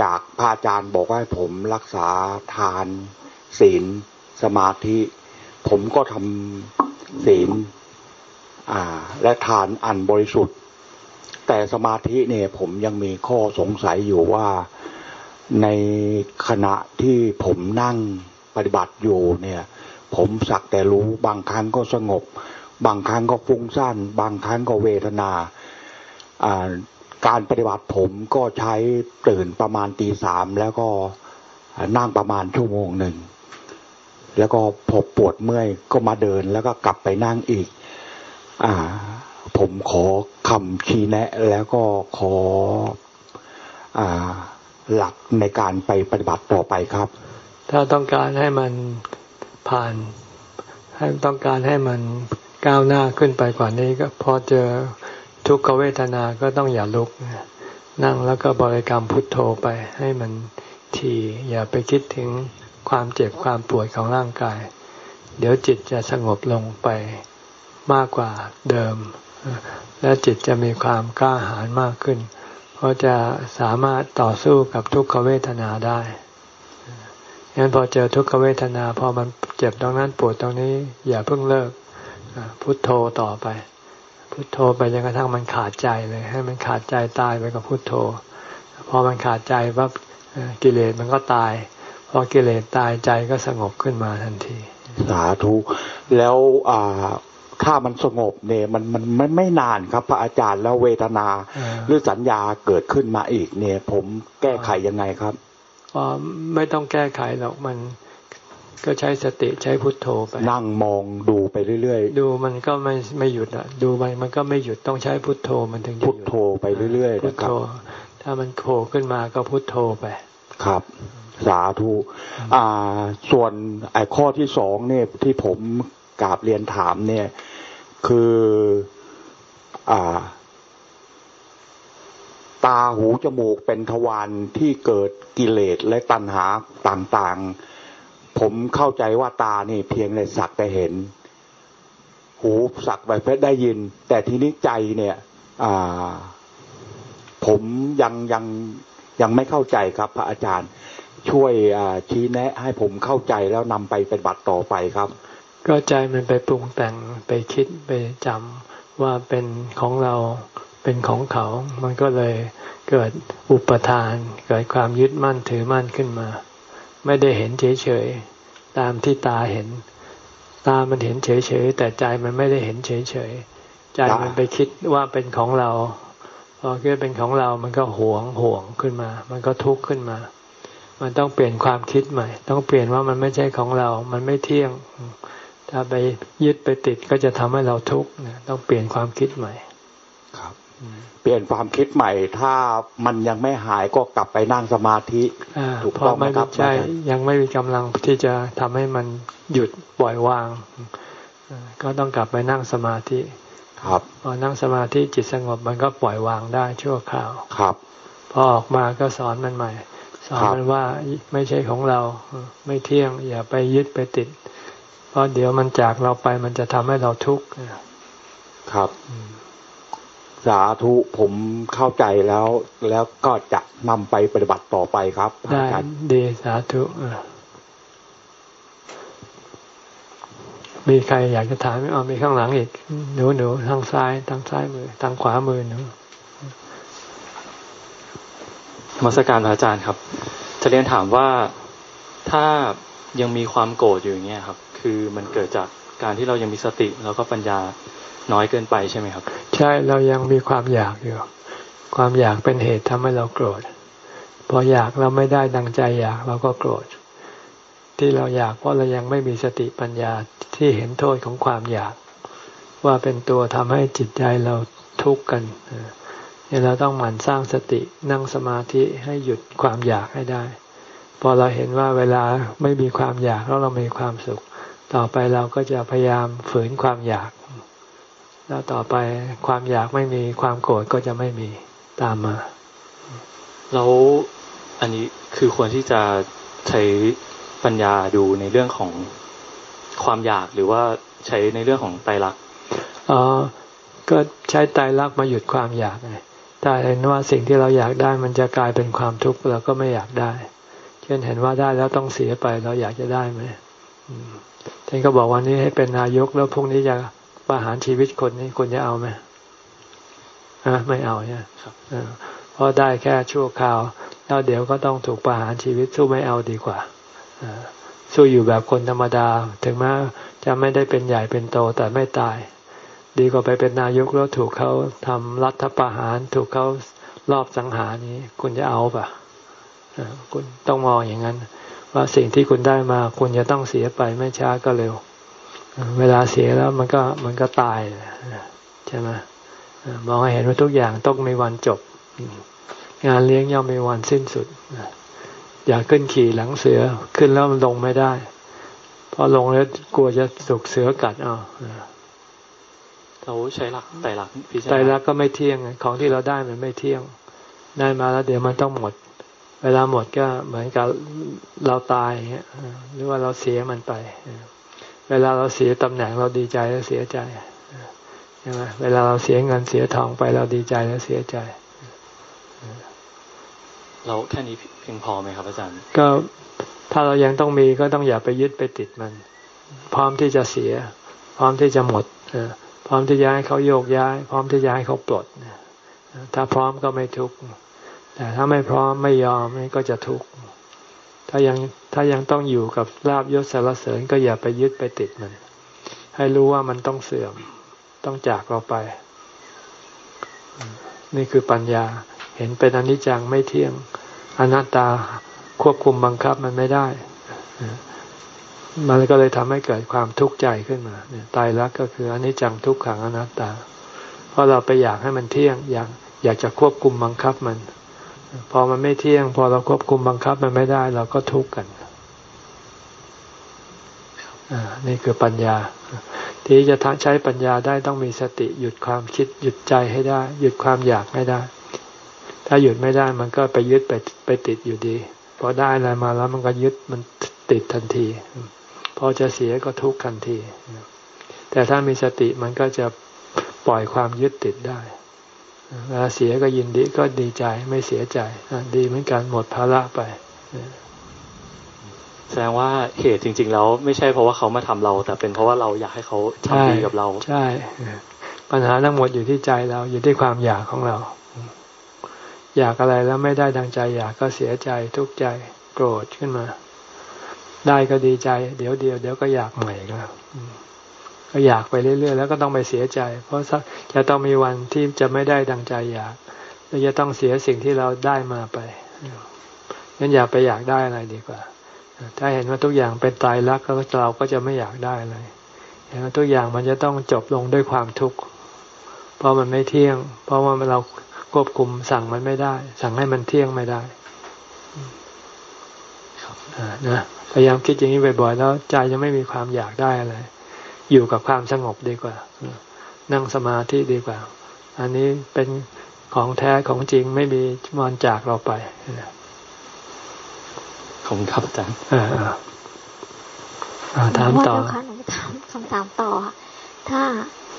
จากพระอาจารย์บอกว่าให้ผมรักษาทานศีลสมาธิ ผมก็ทำศีลและทานอันบริสุทธิ์ แต่สมาธิเนี่ยผมยังมีข้อสงสัยอยู่ว่าในขณะที่ผมนั่งปฏิบัติอยู่เนี่ย ผมสักแต่รู้บางครั้งก็สงบ บางครั้งก็ฟุ้งซ่านบางครั้งก็เวทนา การปฏิบัติผมก็ใช้ตื่นประมาณตีสามแล้วก็นั่งประมาณชั่วโมงหนึ่ง แล้วก็พอปวดเมื่อยก็มาเดินแล้วก็กลับไปนั่งอีก อ่า ผมขอคำชี้แนะ แล้วก็ขออ่าหลักในการไปปฏิบัติต่อไปครับ ถ้าต้องการให้มันผ่าน ให้ต้องการให้มันก้าวหน้าขึ้นไปกว่านี้ก็พอเจอ ทุกขเวทนาก็ต้องอย่าลุก นั่งแล้วก็บริกรรมพุทโธไปให้มันทีอย่าไปคิดถึงความเจ็บความปวดของร่างกาย เดี๋ยวจิตจะสงบลงไปมากกว่าเดิม และจิตจะมีความกล้าหาญมากขึ้น เพราะจะสามารถต่อสู้กับทุกขเวทนาได้งั้นพอเจอทุกขเวทนา พอมันเจ็บตรงนั้นปวดตรงนี้ อย่าเพิ่งเลิกพุทโธต่อไป พุทโธไปจนกระทั่งมันขาดใจเลย ให้มันขาดใจตายไปกับพุทโธ พอมันขาดใจปั๊บกิเลสมันก็ตาย พอกิเลสตายใจก็สงบขึ้นมาทันที สาธุแล้วอ่าถ้ามันสงบเนี่ยมันมันไม่ไม่นานครับ พระอาจารย์แล้วเวทนา หรือสัญญาเกิดขึ้นมาอีกเนี่ย ผมแก้ไขยังไงครับอ๋อไม่ต้องแก้ไขหรอกมัน ก็ใช้สติใช้พุทโธไป นั่งมองดูไปเรื่อยๆ ดูมันก็ไม่ไม่หยุดอะ ดูไปมันก็ไม่หยุดต้องใช้พุทโธมันถึงจะหยุดพุทโธไปเรื่อยๆพุทโธ ถ้ามันโผล่ขึ้นมาก็พุทโธไป ครับ สาธุอ่า ส่วนไอ้ข้อที่สองเนี่ยที่ผมกราบเรียนถามเนี่ย คือ อ่าตาหูจมูกเป็นทวารที่เกิดกิเลสและตัณหาต่างๆ ผมเข้าใจว่าตานี่เพียงในสักแต่เห็น หูสักไปเพื่ได้ยิน แต่ทีนี้ใจเนี่ยผมยังยังยังไม่เข้าใจครับ พระอาจารย์ ช่วยชี้แนะให้ผมเข้าใจแล้วนำไปเป็นบัตรต่อไปครับ ก็ใจมันไปปรุงแต่งไปคิดไปจำว่าเป็นของเราเป็นของเขา มันก็เลยเกิดอุปทาน เกิดความยึดมั่นถือมั่นขึ้นมา ไม่ได้เห็นเฉยๆตามที่ตาเห็น ตามันเห็นเฉยๆแต่ใจมันไม่ได้เห็นเฉยๆใจมันไปคิดว่าเป็นของเราพอคิดเป็นของเรา มันก็หวงห่วงขึ้นมา มันก็ทุกข์ขึ้นมา มันต้องเปลี่ยนความคิดใหม่ ต้องเปลี่ยนว่ามันไม่ใช่ของเรา มันไม่เที่ยง ถ้าไปยึดไปติดก็จะทำให้เราทุกข์ต้องเปลี่ยนความคิดใหม่ เปลี่ยนความคิดใหม่ ถ้ามันยังไม่หายก็กลับไปนั่งสมาธิถูกต้องไหมครับใช่ยังไม่มีกำลังที่จะทำให้มันหยุดปล่อยวาง ก็ต้องกลับไปนั่งสมาธิครับพอนั่งสมาธิจิตสงบมันก็ปล่อยวางได้ชั่วคราวครับ พอออกมาก็สอนมันใหม่ สอนมันว่าไม่ใช่ของเราไม่เที่ยง อย่าไปยึดไปติด เพราะเดี๋ยวมันจากเราไปมันจะทำให้เราทุกข์ครับ สาธุผมเข้าใจแล้วแล้วก็จะนำไปปฏิบัติต่อไปครับได้ดีสาธุมีใครอยากจะถามไหมอ๋อมีข้างหลังอีกหนูหนูทางซ้ายทางซ้ายมือทางขวามือหนูมรสการพระอาจารย์ครับ จะเรียนถามว่าถ้ายังมีความโกรธอยู่อย่างเงี้ยครับ คือมันเกิดจากการที่เรายังมีสติแล้วก็ปัญญา น้อยเกินไปใช่ไหมครับ ใช่เรายังมีความอยากอยู่ ความอยากเป็นเหตุทำให้เราโกรธพออยากเราไม่ได้ดังใจอยากเราก็โกรธ ที่เราอยากเพราะเรายังไม่มีสติปัญญาที่เห็นโทษของความอยาก ว่าเป็นตัวทำให้จิตใจเราทุกข์กันเนี่ยเราต้องหมั่นสร้างสตินั่งสมาธิให้หยุดความอยากให้ได้ พอเราเห็นว่าเวลาไม่มีความอยากแล้วเรามีความสุข ต่อไปเราก็จะพยายามฝืนความอยาก แล้วต่อไปความอยากไม่มีความโกรธก็จะไม่มีตามมาแล้วอันนี้คือควรที่จะใช้ปัญญาดูในเรื่องของความอยากหรือว่าใช้ในเรื่องของไตรลักษณ์อ๋อก็ใช้ไตรลักษณ์มาหยุดความอยากไงถ้าเห็นว่าสิ่งที่เราอยากได้มันจะกลายเป็นความทุกข์เราก็ไม่อยากได้ เช่นเห็นว่าได้แล้วต้องเสียไปเราอยากจะได้ไหมท่านก็บอกวันนี้ให้เป็นนายกแล้วพรุ่งนี้จะ ประหารชีวิตคนนี้คนจะเอาไหมฮะไม่เอาเนี่ยเพราะได้แค่ชั่วคราว แล้วเดี๋ยวก็ต้องถูกประหารชีวิตสู้ไม่เอาดีกว่าสู้อยู่แบบคนธรรมดา ถึงแม้จะไม่ได้เป็นใหญ่เป็นโตแต่ไม่ตาย ดีกว่าไปเป็นนายกแล้วถูกเขาทำรัฐประหาร ถูกเขารอบสังหารนี้ คุณจะเอาปะคุณต้องมองอย่างนั้น ว่าสิ่งที่คุณได้มา คุณจะต้องเสียไปไม่ช้าก็เร็ว เวลาเสียแล้วมันก็มันก็ตายใช่ไหมมองให้เห็นว่าทุกอย่างต้องมีวันจบ งานเลี้ยงย่อมมีวันสิ้นสุดอย่าขึ้นขี่หลังเสือขึ้นแล้วมันลงไม่ได้พอลงแล้วกลัวจะถูกเสือกัดเอาเราใช้หลักไตรลักพิจารณาไตรลักก็ไม่เที่ยงของที่เราได้มันไม่เที่ยง ได้มาแล้วเดี๋ยวมันต้องหมด เวลาหมดก็เหมือนกับเราตายเงี้ยหรือว่าเราเสียมันไปเวลาเราเสียตำแหน่งเราดีใจแล้วเสียใจใช่ไหมเวลาเราเสียเงินเสียทองไปเราดีใจแล้วเสียใจ เราแค่นี้เพียงพอไหมครับอาจารย์ ก็ถ้าเรายังต้องมีก็ต้องอย่าไปยึดไปติดมัน พร้อมที่จะเสีย พร้อมที่จะหมดพร้อมที่จะให้เขาโยกย้าย พร้อมที่จะให้เขาปลดถ้าพร้อมก็ไม่ทุกข์แต่ถ้าไม่พร้อมไม่ยอมก็จะทุกข์ ถ้ายังถ้ายังต้องอยู่กับลาบยศสารเสริญก็อย่าไปยึดไปติดมัน ให้รู้ว่ามันต้องเสื่อม ต้องจากเราไป นี่คือปัญญา เห็นเป็นอนิจจังไม่เที่ยง อนัตตาควบคุมบังคับมันไม่ได้ มันก็เลยทำให้เกิดความทุกข์ใจขึ้นมาตายรักก็คืออนิจจังทุกขังอนัตตา เพราะเราไปอยากให้มันเที่ยง อยากอยากจะควบคุมบังคับมัน พอมันไม่เที่ยง พอเราควบคุมบังคับมันไม่ได้ เราก็ทุกข์กันนี่คือปัญญา ที่จะใช้ปัญญาได้ต้องมีสติหยุดความคิดหยุดใจให้ได้ หยุดความอยากให้ได้ ถ้าหยุดไม่ได้มันก็ไปยึดไปไปติดอยู่ดี พอได้อะไรมาแล้วมันก็ยึดมันติดทันที พอจะเสียก็ทุกข์ทันที แต่ถ้ามีสติมันก็จะปล่อยความยึดติดได้ เวลาเสียก็ยินดีก็ดีใจไม่เสียใจดีเหมือนกันหมดภาระไปแสดงว่าเหตุจริง ๆ แล้วไม่ใช่เพราะว่าเขามาทำเรา แต่เป็นเพราะว่าเราอยากให้เขาทำดีกับเรา ใช่ ปัญหาทั้งหมดอยู่ที่ใจเราอยู่ที่ความอยากของเรา อยากอะไรแล้วไม่ได้ดังใจ อยากก็เสียใจทุกข์ใจโกรธขึ้นมา ได้ก็ดีใจ เดี๋ยวเดียวเดี๋ยวก็อยากใหม่ก็ ก็อยากไปเรื่อยๆ แล้วก็ต้องไปเสียใจ เพราะจะต้องมีวันที่จะไม่ได้ดังใจอยากเราจะต้องเสียสิ่งที่เราได้มาไปงั้นอย่าไปอยากได้อะไรดีกว่า ถ้าเห็นว่าทุกอย่างเป็นตายรักก็เราก็จะไม่อยากได้อะไรเห็นว่าทุกอย่างมันจะต้องจบลงด้วยความทุกข์ เพราะมันไม่เที่ยง เพราะว่าเราควบคุมสั่งมันไม่ได้ สั่งให้มันเที่ยงไม่ได้นะพยายามคิดอย่างนี้บ่อยๆแล้วใจจะไม่มีความอยากได้อะไร อยู่กับความสงบดีกว่า นั่งสมาธิดีกว่า อันนี้เป็นของแท้ของจริงไม่มีมันจากเราไปขอบคุณครับอาจารย์ถามต่อค่ะหนูถามคำถามต่อ ถ้า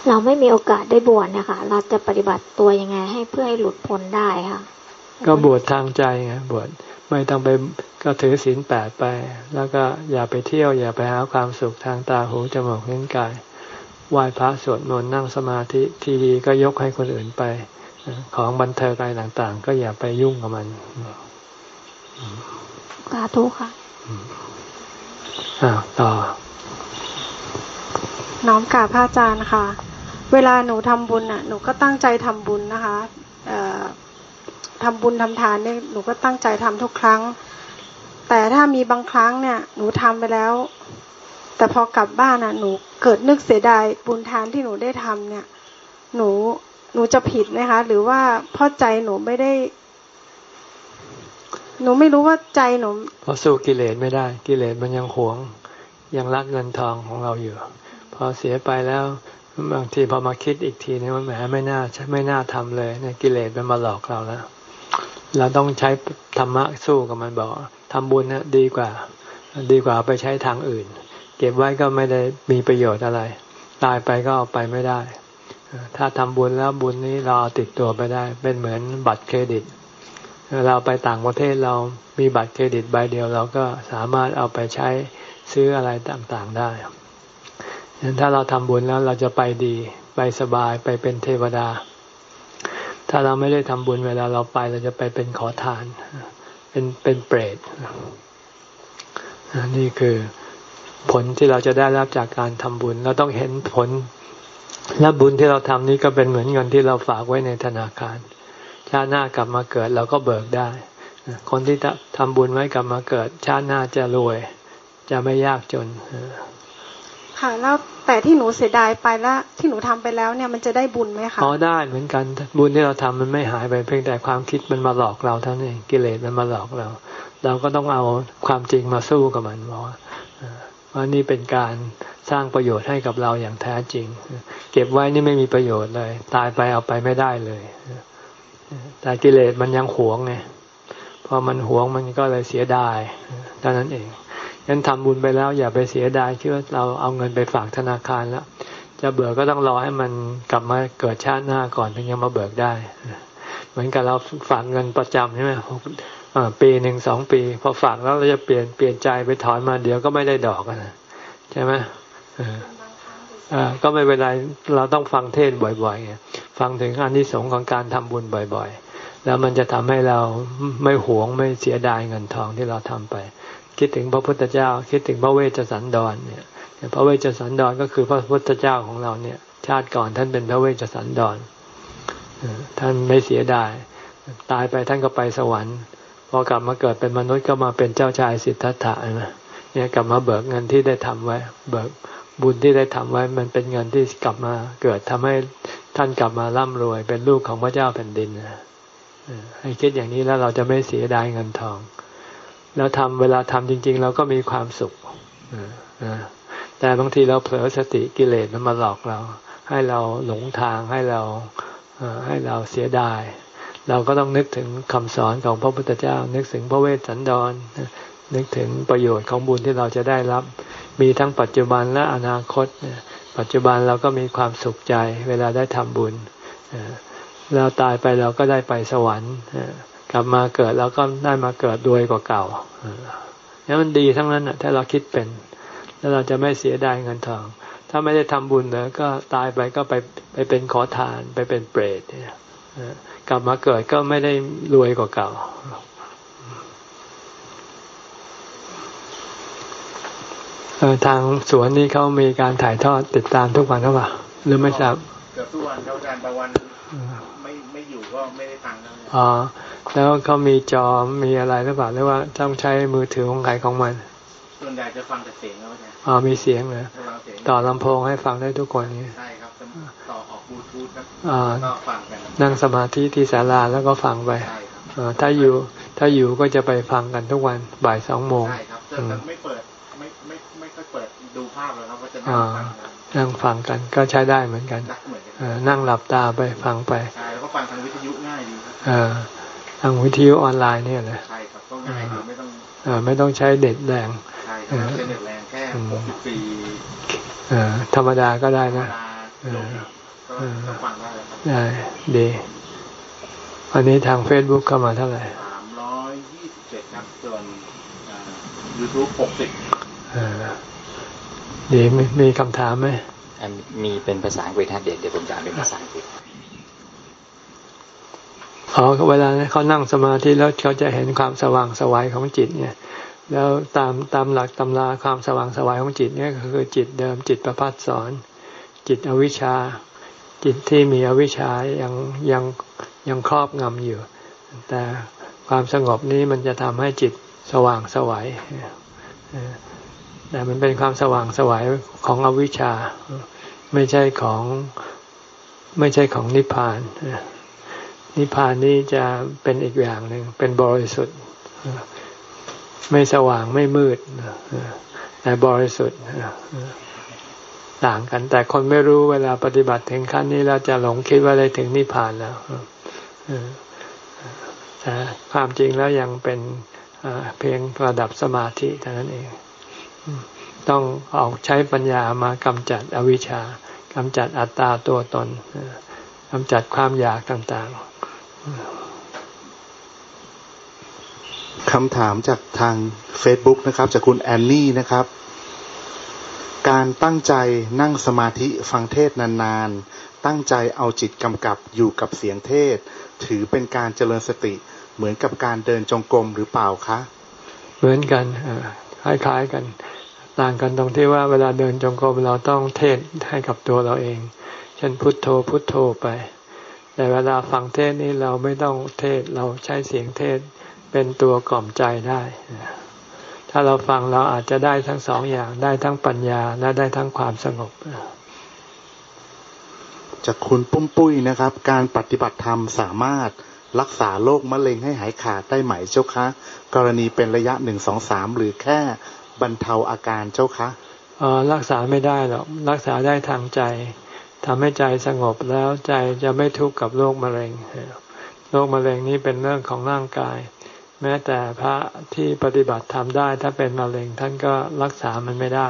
เราไม่มีโอกาสได้บวชเนี่ยค่ะ เราจะปฏิบัติตัวยังไงให้เพื่อให้หลุดพ้นได้ค่ะ ก็บวชทางใจไงบวช ไม่ต้องไปก็ถือศีลแปดไป แล้วก็อย่าไปเที่ยว อย่าไปหาความสุขทางตาหูจมูกลิ้นกายไหว้พระสวดมนต์นั่งสมาธิทีดีก็ยกให้คนอื่นไป ของบันเทิงอะไรต่างๆ ก็อย่าไปยุ่งกับมันสาธุค่ะอ่าต่อ น้อมกราบพระอาจารย์ค่ะ เวลาหนูทำบุญอะ หนูก็ตั้งใจทำบุญนะคะ ทำบุญทำทานเนี่ยหนูก็ตั้งใจทำทุกครั้ง แต่ถ้ามีบางครั้งเนี่ย หนูทำไปแล้ว แต่พอกลับบ้านอะ หนูเกิดนึกเสียดายบุญทานที่หนูได้ทำเนี่ย หนูหนูจะผิดไหมคะ หรือว่าพราะใจหนูไม่ได้ หนูไม่รู้ว่าใจหนูเพราะสู้กิเลสไม่ได้ กิเลสมันยังหวง ยังรักเงินทองของเราอยู่พอเสียไปแล้วบางทีพอมาคิดอีกทีนี่มันแหมไม่น่าไม่น่าทำเลยเนี่ยกิเลสมันมาหลอกเราแล้ว เราต้องใช้ธรรมะสู้กับมันบอกทำบุญนะดีกว่า ดีกว่าไปใช้ทางอื่น เก็บไว้ก็ไม่ได้มีประโยชน์อะไร ตายไปก็เอาไปไม่ได้ ถ้าทำบุญแล้วบุญนี้เราเอาติดตัวไปได้ เป็นเหมือนบัตรเครดิต เราไปต่างประเทศเรามีบัตรเครดิตใบเดียว เราก็สามารถเอาไปใช้ซื้ออะไรต่างๆได้ถ้าเราทำบุญแล้วเราจะไปดี ไปสบายไปเป็นเทวดา ถ้าเราไม่ได้ทำบุญเวลาเราไปเราจะไปเป็นขอทาน เป็นเป็นเปรตนี่คือผลที่เราจะได้รับจากการทำบุญ เราต้องเห็นผลและบุญที่เราทำนี้ก็เป็นเหมือนเงินที่เราฝากไว้ในธนาคาร ชาติหน้ากลับมาเกิดเราก็เบิกได้ คนที่ทำบุญไว้กลับมาเกิด ชาติหน้าจะรวย จะไม่ยากจน ค่ะแล้วแต่ที่หนูเสียดายไปแล้วที่หนูทำไปแล้วเนี่ยมันจะได้บุญไหมคะอ๋อได้เหมือนกันบุญที่เราทำมันไม่หายไปเพียงแต่ความคิดมันมาหลอกเราเท่านั้นเองกิเลสมันมาหลอกเรา เราก็ต้องเอาความจริงมาสู้กับมันบอกว่าว่านี่เป็นการสร้างประโยชน์ให้กับเราอย่างแท้จริง เก็บไว้นี่ไม่มีประโยชน์เลย ตายไปเอาไปไม่ได้เลยแต่กิเลสมันยังหวงไงพอมันหวงมันก็เลยเสียดายเท่านั้นเอง ยันทำบุญไปแล้วอย่าไปเสียดายคิดว่าเราเอาเงินไปฝากธนาคารแล้ว จะเบิกก็ต้องรอให้มันกลับมาเกิดชาติหน้าก่อนถึงจะมาเบิกได้ เหมือนกับเราฝากเงินประจำใช่ไหมปีหนึ่งสองปี พอฝากแล้วเราจะเปลี่ยนเปลี่ยนใจไปถอนมาเดี๋ยวก็ไม่ได้ดอกนะใช่ไหมก็ไม่เป็นไรเราต้องฟังเทศบ่อยๆ ฟังถึงอันที่สงของการทำบุญบ่อยๆ แล้วมันจะทำให้เราไม่หวงไม่เสียดายเงินทองที่เราทำไป คิดถึงพระพุทธเจ้า คิดถึงพระเวชสันดรเนี่ยพระเวชสันดรก็คือพระพุทธเจ้าของเราเนี่ย ชาติก่อนท่านเป็นพระเวชสันดรท่านไม่เสียดาย ตายไปท่านก็ไปสวรรค์พอกลับมาเกิดเป็นมนุษย์ก็มาเป็นเจ้าชายสิทธัตถะนะเนี่ยกลับมาเบิกเงินที่ได้ทำไว้ เบิกบุญที่ได้ทำไว้ มันเป็นเงินที่กลับมาเกิดทำให้ท่านกลับมาร่ำรวยเป็นลูกของพระเจ้าแผ่นดินนะให้คิดอย่างนี้แล้วเราจะไม่เสียดายเงินทอง แล้วทำเวลาทำจริง ๆ เราก็มีความสุขแต่บางทีเราเผลอสติกิเลสมันมาหลอกเรา ให้เราหลงทางให้เราให้เราเสียดาย เราก็ต้องนึกถึงคำสอนของพระพุทธเจ้า นึกถึงพระเวสสันดร นึกถึงประโยชน์ของบุญที่เราจะได้รับ มีทั้งปัจจุบันและอนาคต ปัจจุบันเราก็มีความสุขใจ เวลาได้ทำบุญแล้วตายไปเราก็ได้ไปสวรรค์ กลับมาเกิดแล้วก็ได้มาเกิดด้วยกว่าเก่าเนี่ยมันดีทั้งนั้นอะถ้าเราคิดเป็น แล้วเราจะไม่เสียดายเงินทอง ถ้าไม่ได้ทำบุญเลยก็ตายไปก็ไปไปเป็นขอทานไปเป็นเปรตเนี่ยกลับมาเกิดก็ไม่ได้รวยกว่าเก่า ทางสวนนี้เขามีการถ่ายทอดติดตามทุกวันหรือเปล่าหรือไม่ทราบเกือบทุกวันเขาการบางวัน ไม่ไม่อยู่ก็ไม่ได้ฟังอ๋อแล้วเขามีจอมีอะไรหรือเปล่าหรือว่าต้องใช้มือถือของใครของมัน ส่วนใหญ่จะฟังแต่เสียงแล้วเนี่ยอ๋อมีเสียงเลยต่อลำโพงให้ฟังได้ทุกคนนี้ใช่ครับต่อออกบลูทูธครับก็ฟังกันนั่งสมาธิที่ศาลาแล้วก็ฟังไปถ้าอยู่ถ้าอยู่ก็จะไปฟังกันทุกวันบ่ายสองโมงใช่ครับแต่ไม่เปิดไม่ไม่ไม่ค่อยเปิดดูภาพเลยครับก็จะนั่งฟัง กันก็ใช้ได้เหมือนกันนั่งหลับตาไปฟังไปใช่แล้วก็ฟังทางวิทยุง่ายดีทางวิทยุออนไลน์เนี่ยนะใช่ครับก็ง่ายดีไม่ต้องไม่ต้องใช้เน็ตแรงใช่ใช้เน็ตแรงแค่หกสิบสี่ธรรมดาก็ได้นะก็ฟังได้ได้ดีอันนี้ทางเฟซบุ๊กเข้ามาเท่าไหร่สามร้อยยี่สิบเจ็ดครับส่วนยูทูบหกสิบ ดีมีคำถามไหมมีเป็นภาษาอังกฤษครับเดี๋ยวเดี๋ยวผมจะอ่านเป็นภาษาอังกฤษอ๋อเวลาเขานั่งสมาธิแล้วเขาจะเห็นความสว่างสวัยของจิตเนี่ย แล้วตามตามหลักตำราความสว่างสวัยของจิตเนี่ยคือจิตเดิมจิตประพัดสอน จิตอวิชชา จิตที่มีอวิชชายังยังยังครอบงำอยู่ แต่ความสงบนี้มันจะทำให้จิตสว่างสวัย แต่มันเป็นความสว่างสวัยของอวิชชา ไม่ใช่ของไม่ใช่ของนิพพาน นิพพานนี้จะเป็นอีกอย่างหนึ่งเป็นบริสุทธิ์ ไม่สว่างไม่มืดแต่บริสุทธิ์ต่างกัน แต่คนไม่รู้เวลาปฏิบัติถึงขั้นนี้เราจะหลงคิดว่าได้ถึงนิพพานแล้วแต่ความจริงแล้วยังเป็นเพียงระดับสมาธิเท่านั้นเอง ต้องออกใช้ปัญญามากำจัดอวิชชากำจัดอัตตาตัวตนกำจัดความอยากต่างๆคำถามจากทาง Facebook นะครับ จากคุณแอนนี่นะครับ การตั้งใจนั่งสมาธิฟังเทศนานๆ ตั้งใจเอาจิตกำกับอยู่กับเสียงเทศ ถือเป็นการเจริญสติเหมือนกับการเดินจงกรมหรือเปล่าคะ เหมือนกันคล้ายๆกัน ต่างกันตรงที่ว่าเวลาเดินจงกรมเราต้องเทศให้กับตัวเราเอง เช่นพุทโธพุทโธไป แต่เวลาฟังเทศนี้เราไม่ต้องเทศเราใช้เสียงเทศเป็นตัวกล่อมใจได้ ถ้าเราฟังเราอาจจะได้ทั้งสองอย่างได้ทั้งปัญญาและได้ทั้งความสงบจากคุณปุ้มปุ้ยนะครับ การปฏิบัติธรรมสามารถรักษาโรคมะเร็งให้หายขาดได้ไหมเจ้าคะ กรณีเป็นระยะหนึ่งสองสามหรือแค่ บรรเทาอาการเจ้าคะออรักษาไม่ได้หรอกรักษาได้ทางใจทำให้ใจสงบแล้วใจจะไม่ทุกข์กับโรคมะเร็งโรคมะเร็งนี้เป็นเรื่องของร่างกาย แม้แต่พระที่ปฏิบัติทำได้ ถ้าเป็นมะเร็งท่านก็รักษามันไม่ได้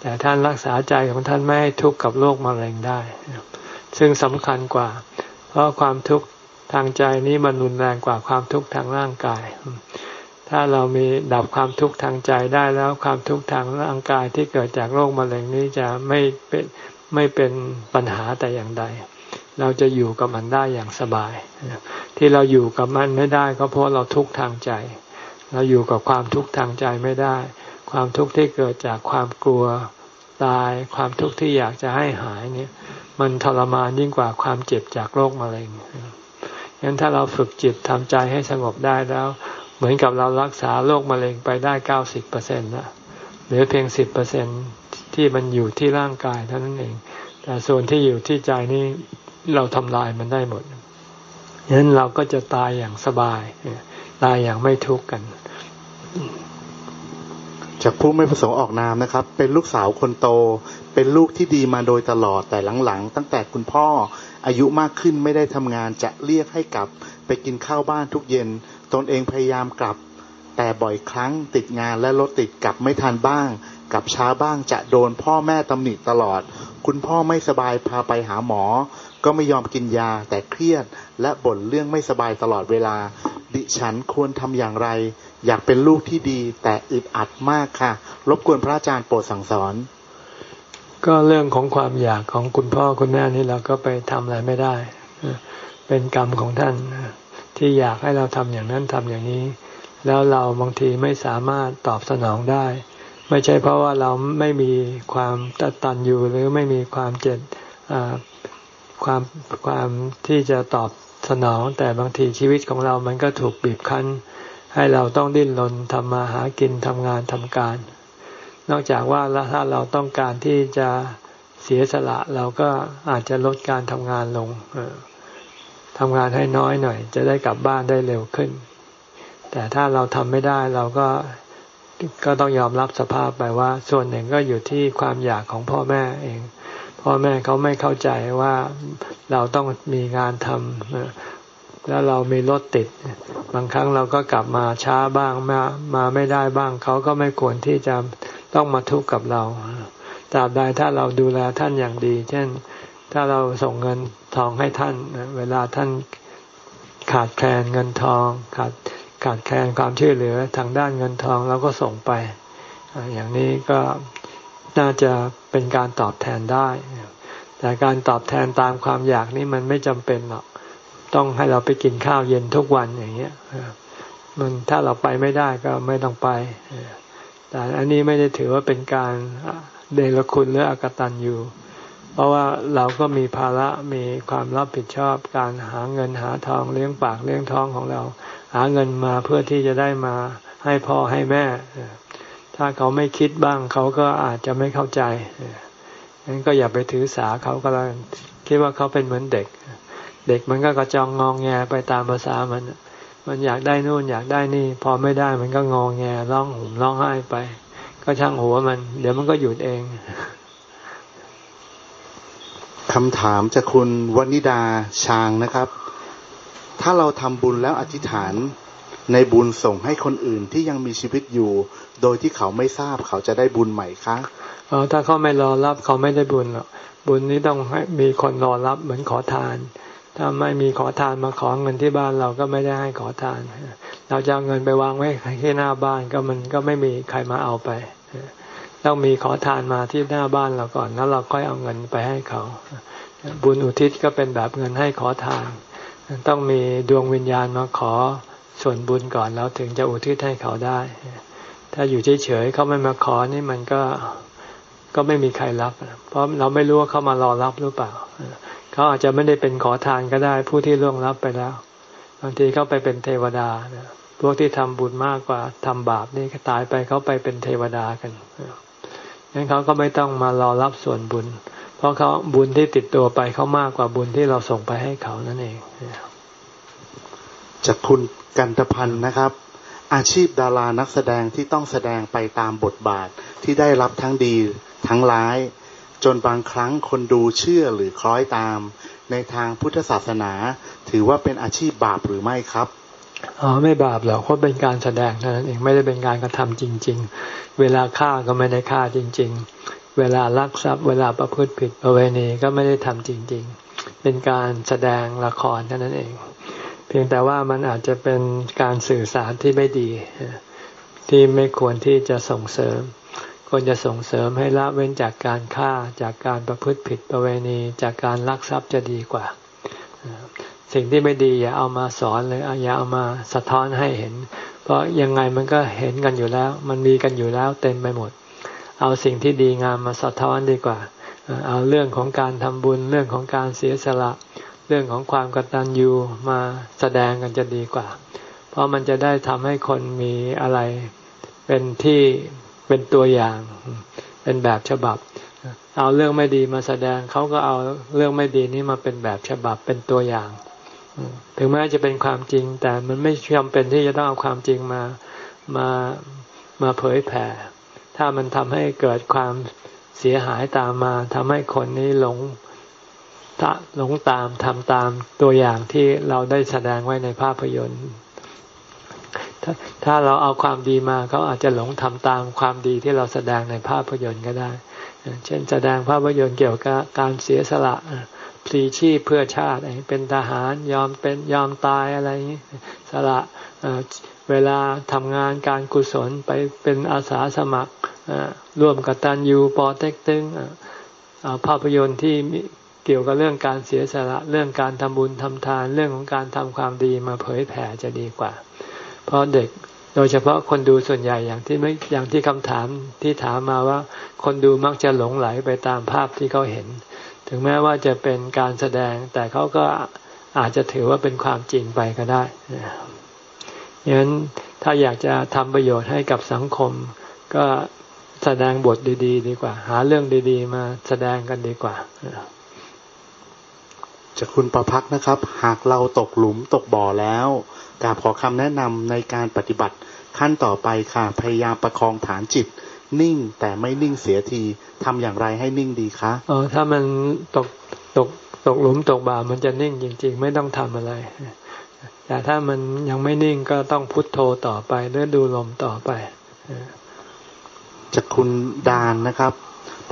แต่ท่านรักษาใจของท่านไม่ให้ทุกข์กับโรคมะเร็งได้ ซึ่งสำคัญกว่า เพราะความทุกข์ทางใจนี้มันรุนแรงกว่าความทุกข์ทางร่างกาย ถ้าเรามีดับความทุกข์ทางใจได้แล้วความทุกข์ทางร่างกายที่เกิดจากโรคมะเร็งนี้จะไม่เป็นไม่เป็นปัญหาแต่อย่างใด เราจะอยู่กับมันได้อย่างสบาย ที่เราอยู่กับมันไม่ได้ก็เพราะเราทุกข์ทางใจ เราอยู่กับความทุกข์ทางใจไม่ได้ ความทุกข์ที่เกิดจากความกลัวตายความทุกข์ที่อยากจะให้หายเนี่ย มันทรมานยิ่งกว่าความเจ็บจากโรคมะเร็งงั้นถ้าเราฝึกจิตทำใจให้สงบได้แล้ว เหมือนกับเรารักษาโรคมะเร็งไปได้เก้าสิบเปอร์เซ็นต์ละเหลือเพียงสิบเปอร์เซ็นที่มันอยู่ที่ร่างกายเท่านั้นเอง แต่ส่วนที่อยู่ที่ใจนี่เราทำลายมันได้หมดฉะนั้นเราก็จะตายอย่างสบาย ตายอย่างไม่ทุกข์กัน จากผู้ไม่ประสงค์ออกนามนะครับ เป็นลูกสาวคนโต เป็นลูกที่ดีมาโดยตลอดแต่หลังๆ ตั้งแต่คุณพ่ออายุมากขึ้นไม่ได้ทำงานจะเรียกให้กลับไปกินข้าวบ้านทุกเย็น ตนเองพยายามกลับ แต่บ่อยครั้งติดงานและรถติดกลับไม่ทันบ้าง กลับช้าบ้างจะโดนพ่อแม่ตำหนิตลอด คุณพ่อไม่สบายพาไปหาหมอ ก็ไม่ยอมกินยาแต่เครียด และบ่นเรื่องไม่สบายตลอดเวลา ดิฉันควรทำอย่างไร อยากเป็นลูกที่ดี แต่อึดอัดมากค่ะ รบกวนพระอาจารย์โปรดสั่งสอนก็เรื่องของความอยากของคุณพ่อคุณแม่นี่เราก็ไปทำอะไรไม่ได้ เป็นกรรมของท่าน ที่อยากให้เราทำอย่างนั้นทำอย่างนี้ แล้วเราบางทีไม่สามารถตอบสนองได้ ไม่ใช่เพราะว่าเราไม่มีความตันอยู่หรือไม่มีความเจ็ดความความที่จะตอบสนอง แต่บางทีชีวิตของเรามันก็ถูกบีบคั้น ให้เราต้องดิ้นรนทำมาหากินทำงานทำการ นอกจากว่าถ้าเราต้องการที่จะเสียสละเราก็อาจจะลดการทำงานลง ทำงานให้น้อยหน่อย จะได้กลับบ้านได้เร็วขึ้น แต่ถ้าเราทำไม่ได้เราก็ก็ต้องยอมรับสภาพไปว่า ส่วนหนึ่งก็อยู่ที่ความอยากของพ่อแม่เอง พ่อแม่เขาไม่เข้าใจว่าเราต้องมีงานทำแล้วเรามีรถติด บางครั้งเราก็กลับมาช้าบ้างมามาไม่ได้บ้าง เขาก็ไม่ควรที่จะต้องมาทุกข์กับเราตราบใดถ้าเราดูแลท่านอย่างดี เช่น ถ้าเราส่งเงิน ทองให้ท่าน เวลาท่านขาดแคลนเงินทอง ขาดขาดแคลนความช่วยเหลือทางด้านเงินทองเราก็ส่งไป อย่างนี้ก็น่าจะเป็นการตอบแทนได้ แต่การตอบแทนตามความอยากนี้มันไม่จำเป็นหรอก ต้องให้เราไปกินข้าวเย็นทุกวันอย่างเงี้ยมันถ้าเราไปไม่ได้ก็ไม่ต้องไป แต่อันนี้ไม่ได้ถือว่าเป็นการเดรคุณหรืออกตันอยู่ ราะว่าเราก็มีภาระมีความรับผิดชอบการหาเงินหาทองเลี้ยงปากเลี้ยงท้องของเรา หาเงินมาเพื่อที่จะได้มาให้พ่อให้แม่ ถ้าเขาไม่คิดบ้างเขาก็อาจจะไม่เข้าใจงั้นก็อย่าไปถือสาเขาก็แล้วคิดว่าเขาเป็นเหมือนเด็ก เด็กมันก็กระจองงองแงไปตามภาษามัน มันอยากได้นู่นอยากได้นี่ พอไม่ได้มันก็งองแงร้องห่มร้องไห้ไป ก็ช่างหัวมัน เดี๋ยวมันก็หยุดเอง คำถามจากคุณวนิดาชางนะครับ ถ้าเราทำบุญแล้วอธิษฐานในบุญส่งให้คนอื่นที่ยังมีชีวิตอยู่ โดยที่เขาไม่ทราบเขาจะได้บุญใหม่คะออถ้าเขาไม่รอรับเขาไม่ได้บุญหรอกบุญนี้ต้องให้มีคนรอรับเหมือนขอทาน ถ้าไม่มีขอทานมาขอเงินที่บ้านเราก็ไม่ได้ให้ขอทาน เราจะเอาเงินไปวางไว้ที่หน้าบ้านก็มันก็ไม่มีใครมาเอาไป ต้องมีขอทานมาที่หน้าบ้านเราก่อน แล้วเราค่อยเอาเงินไปให้เขา บุญอุทิศก็เป็นแบบเงินให้ขอทาน ต้องมีดวงวิญญาณมาขอส่วนบุญก่อนแล้วถึงจะอุทิศให้เขาได้ ถ้าอยู่เฉยๆเขาไม่มาขอนี่มันก็ก็ไม่มีใครรับ เพราะเราไม่รู้ว่าเขามารอรับหรือเปล่าเขาอาจจะไม่ได้เป็นขอทานก็ได้ ผู้ที่ล่วงรับไปแล้วบางทีเขาไปเป็นเทวดาพวกที่ทำบุญมากกว่าทำบาปนี่ตายไปเขาไปเป็นเทวดากัน งั้นเขาก็ไม่ต้องมารอรับส่วนบุญ เพราะเขาบุญที่ติดตัวไปเขามากกว่าบุญที่เราส่งไปให้เขานั่นเองจากคุณกันตพันธ์นะครับ อาชีพดารานักแสดงที่ต้องแสดงไปตามบทบาทที่ได้รับทั้งดีทั้งร้าย จนบางครั้งคนดูเชื่อหรือคล้อยตาม ในทางพุทธศาสนา ถือว่าเป็นอาชีพบาปหรือไม่ครับ อ๋อไม่บาปหรอกเพราะเป็นการแสดงเท่านั้นเองไม่ได้เป็นการกระทำจริง ๆ เวลาฆ่าก็ไม่ได้ฆ่าจริง ๆ เวลาลักทรัพย์ เวลาประพฤติผิดประเวณีก็ไม่ได้ทำจริง ๆ เป็นการแสดงละครเท่านั้นเอง เพียงแต่ว่ามันอาจจะเป็นการสื่อสารที่ไม่ดี ที่ไม่ควรที่จะส่งเสริมควรจะส่งเสริมให้ละเว้นจากการฆ่าจากการประพฤติผิดประเวณี จากการลักทรัพย์จะดีกว่า สิ่งที่ไม่ดีอย่าเอามาสอนเลยอย่าเอามาสะท้อนให้เห็น เพราะยังไงมันก็เห็นกันอยู่แล้ว มันมีกันอยู่แล้วเต็มไปหมด เอาสิ่งที่ดีงามมาสะท้อนดีกว่า เอาเรื่องของการทำบุญเรื่องของการเสียสละ เรื่องของความกตัญญูมาแสดงกันจะดีกว่า เพราะมันจะได้ทำให้คนมีอะไรเป็นที่เป็นตัวอย่างเป็นแบบฉบับเอาเรื่องไม่ดีมาแสดงเขาก็เอาเรื่องไม่ดีนี้มาเป็นแบบฉบับเป็นตัวอย่าง ถึงแม้จะเป็นความจริง แต่มันไม่จำเป็นที่จะต้องเอาความจริงมามามาเผยแผ่ ถ้ามันทำให้เกิดความเสียหายตามมาทำให้คนนี้หลงหลงตามทำตามตัวอย่างที่เราได้แสดงไว้ในภาพยนตร์ถ้าถ้าเราเอาความดีมาเขาอาจจะหลงทำตามความดีที่เราแสดงในภาพยนตร์ก็ได้ เช่นแสดงภาพยนตร์เกี่ยวกับการเสียสละ พลีชีพเพื่อชาติเป็นทหารยอมเป็นยอมตายอะไรอย่างนี้สละเวลาทำงานการกุศลไปเป็นอาสาสมัครร่วมกับตันยูปอเต็กตึงภาพยนตร์ที่เกี่ยวกับเรื่องการเสียสละเรื่องการทำบุญทำทานเรื่องของการทำความดีมาเผยแผ่จะดีกว่า เพราะเด็กโดยเฉพาะคนดูส่วนใหญ่อย่างที่ไม่อย่างที่คำถามที่ถามมาว่า คนดูมักจะหลงไหลไปตามภาพที่เขาเห็น ถึงแม้ว่าจะเป็นการแสดง แต่เขาก็อาจจะถือว่าเป็นความจริงไปก็ได้ยังั้นถ้าอยากจะทำประโยชน์ให้กับสังคม ก็แสดงบทดี ๆดีกว่า หาเรื่องดี ๆ มาแสดงกันดีกว่าจะคุณประพักนะครับ หากเราตกหลุมตกบ่อแล้วกราบขอคำแนะนำในการปฏิบัติขั้นต่อไปค่ะ พยายามประคองฐานจิต นิ่งแต่ไม่นิ่งเสียทีทำอย่างไรให้นิ่งดีคะอ๋อถ้ามันตกตกตกหลุมตกบ่ามันจะนิ่งจริง ๆ ไม่ต้องทำอะไร แต่ถ้ามันยังไม่นิ่งก็ต้องพุทโธต่อไปหรือดูลมต่อไปจากคุณดานนะครับ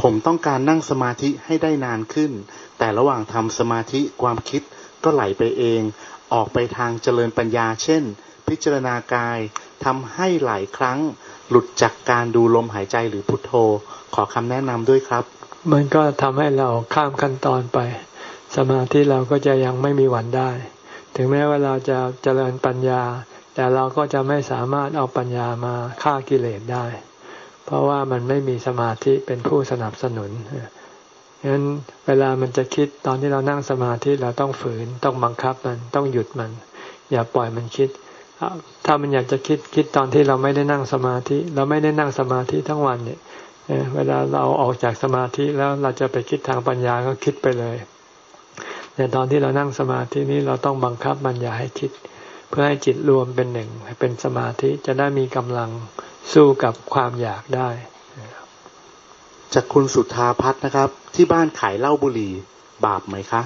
ผมต้องการนั่งสมาธิให้ได้นานขึ้น แต่ระหว่างทำสมาธิความคิดก็ไหลไปเอง ออกไปทางเจริญปัญญา เช่น พิจารณากายทำให้หลายครั้ง หลุดจากการดูลมหายใจหรือพุทโธ ขอคำแนะนำด้วยครับ มันก็ทำให้เราข้ามขั้นตอนไป สมาธิเราก็จะยังไม่มีวันได้ ถึงแม้ว่าเราจะเจริญปัญญา แต่เราก็จะไม่สามารถเอาปัญญามาฆ่ากิเลสได้ เพราะว่ามันไม่มีสมาธิเป็นผู้สนับสนุนฉะนั้นเวลามันจะคิดตอนที่เรานั่งสมาธิเราต้องฝืนต้องบังคับมันต้องหยุดมัน อย่าปล่อยมันคิด ถ้ามันอยากจะคิดคิดตอนที่เราไม่ได้นั่งสมาธิ เราไม่ได้นั่งสมาธิทั้งวันเนี่ยเวลาเราออกจากสมาธิแล้วเราจะไปคิดทางปัญญาก็คิดไปเลยในตอนที่เรานั่งสมาธินี้เราต้องบังคับมันอย่าให้คิด เพื่อให้จิตรวมเป็นหนึ่งเป็นสมาธิจะได้มีกำลังสู้กับความอยากได้ จากคุณสุธาพัฒนะครับ ที่บ้านขายเหล้าบุหรี่บาปไหมคะ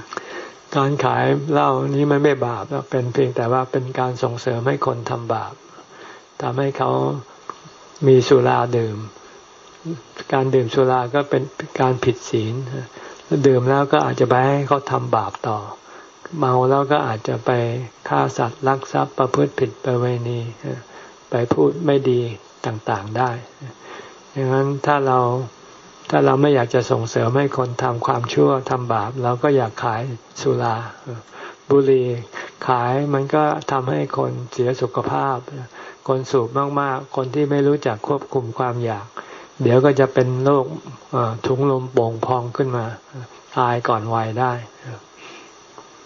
การขายเหล้านี้มันไม่บาปเป็นเพียงแต่ว่าเป็นการส่งเสริมให้คนทำบาปทำให้เขามีสุราดื่ม การดื่มสุราก็เป็นการผิดศีลดื่มแล้วก็อาจจะไปให้เขาทำบาปต่อ เมาแล้วก็อาจจะไปฆ่าสัตว์ลักทรัพย์ประพฤติผิดประเวณีไปพูดไม่ดีต่างๆได้ดังนั้นถ้าเรา ถ้าเราไม่อยากจะส่งเสริมให้คนทำความชั่วทำบาปเราก็อยากขายสุราบุหรี่ขายมันก็ทำให้คนเสียสุขภาพ คนสูบมากๆ คนที่ไม่รู้จักควบคุมความอยาก เดี๋ยวก็จะเป็นโรคถุงลมโป่งพองขึ้นมา ตายก่อนวัยได้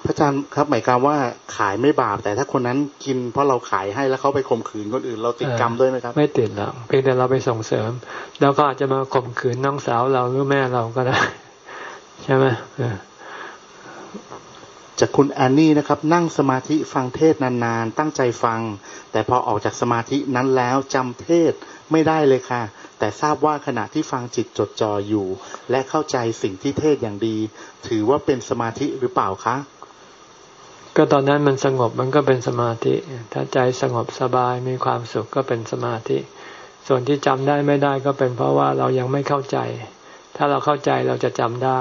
พระอาจารย์ครับหมายความว่าขายไม่บาป แต่ถ้าคนนั้นกินเพราะเราขายให้แล้วเขาไปข่มขืนคนอื่น เราติดกรรมด้วยไหมครับ ไม่ติดหรอกเพียงแต่เราไปส่งเสริม แล้วก็อาจจะมาข่มขืนน้องสาวเราหรือแม่เราก็ได้ ใช่ไหมจากคุณแอนนี่นะครับ นั่งสมาธิฟังเทศนานๆตั้งใจฟัง แต่พอออกจากสมาธินั้นแล้วจำเทศไม่ได้เลยค่ะ แต่ทราบว่าขณะที่ฟังจิตจดจ่ออยู่ และเข้าใจสิ่งที่เทศอย่างดี ถือว่าเป็นสมาธิหรือเปล่าคะ ก็ตอนนั้นมันสงบมันก็เป็นสมาธิ ถ้าใจสงบสบายมีความสุขก็เป็นสมาธิ ส่วนที่จำได้ไม่ได้ก็เป็นเพราะว่าเรายังไม่เข้าใจ ถ้าเราเข้าใจเราจะจำได้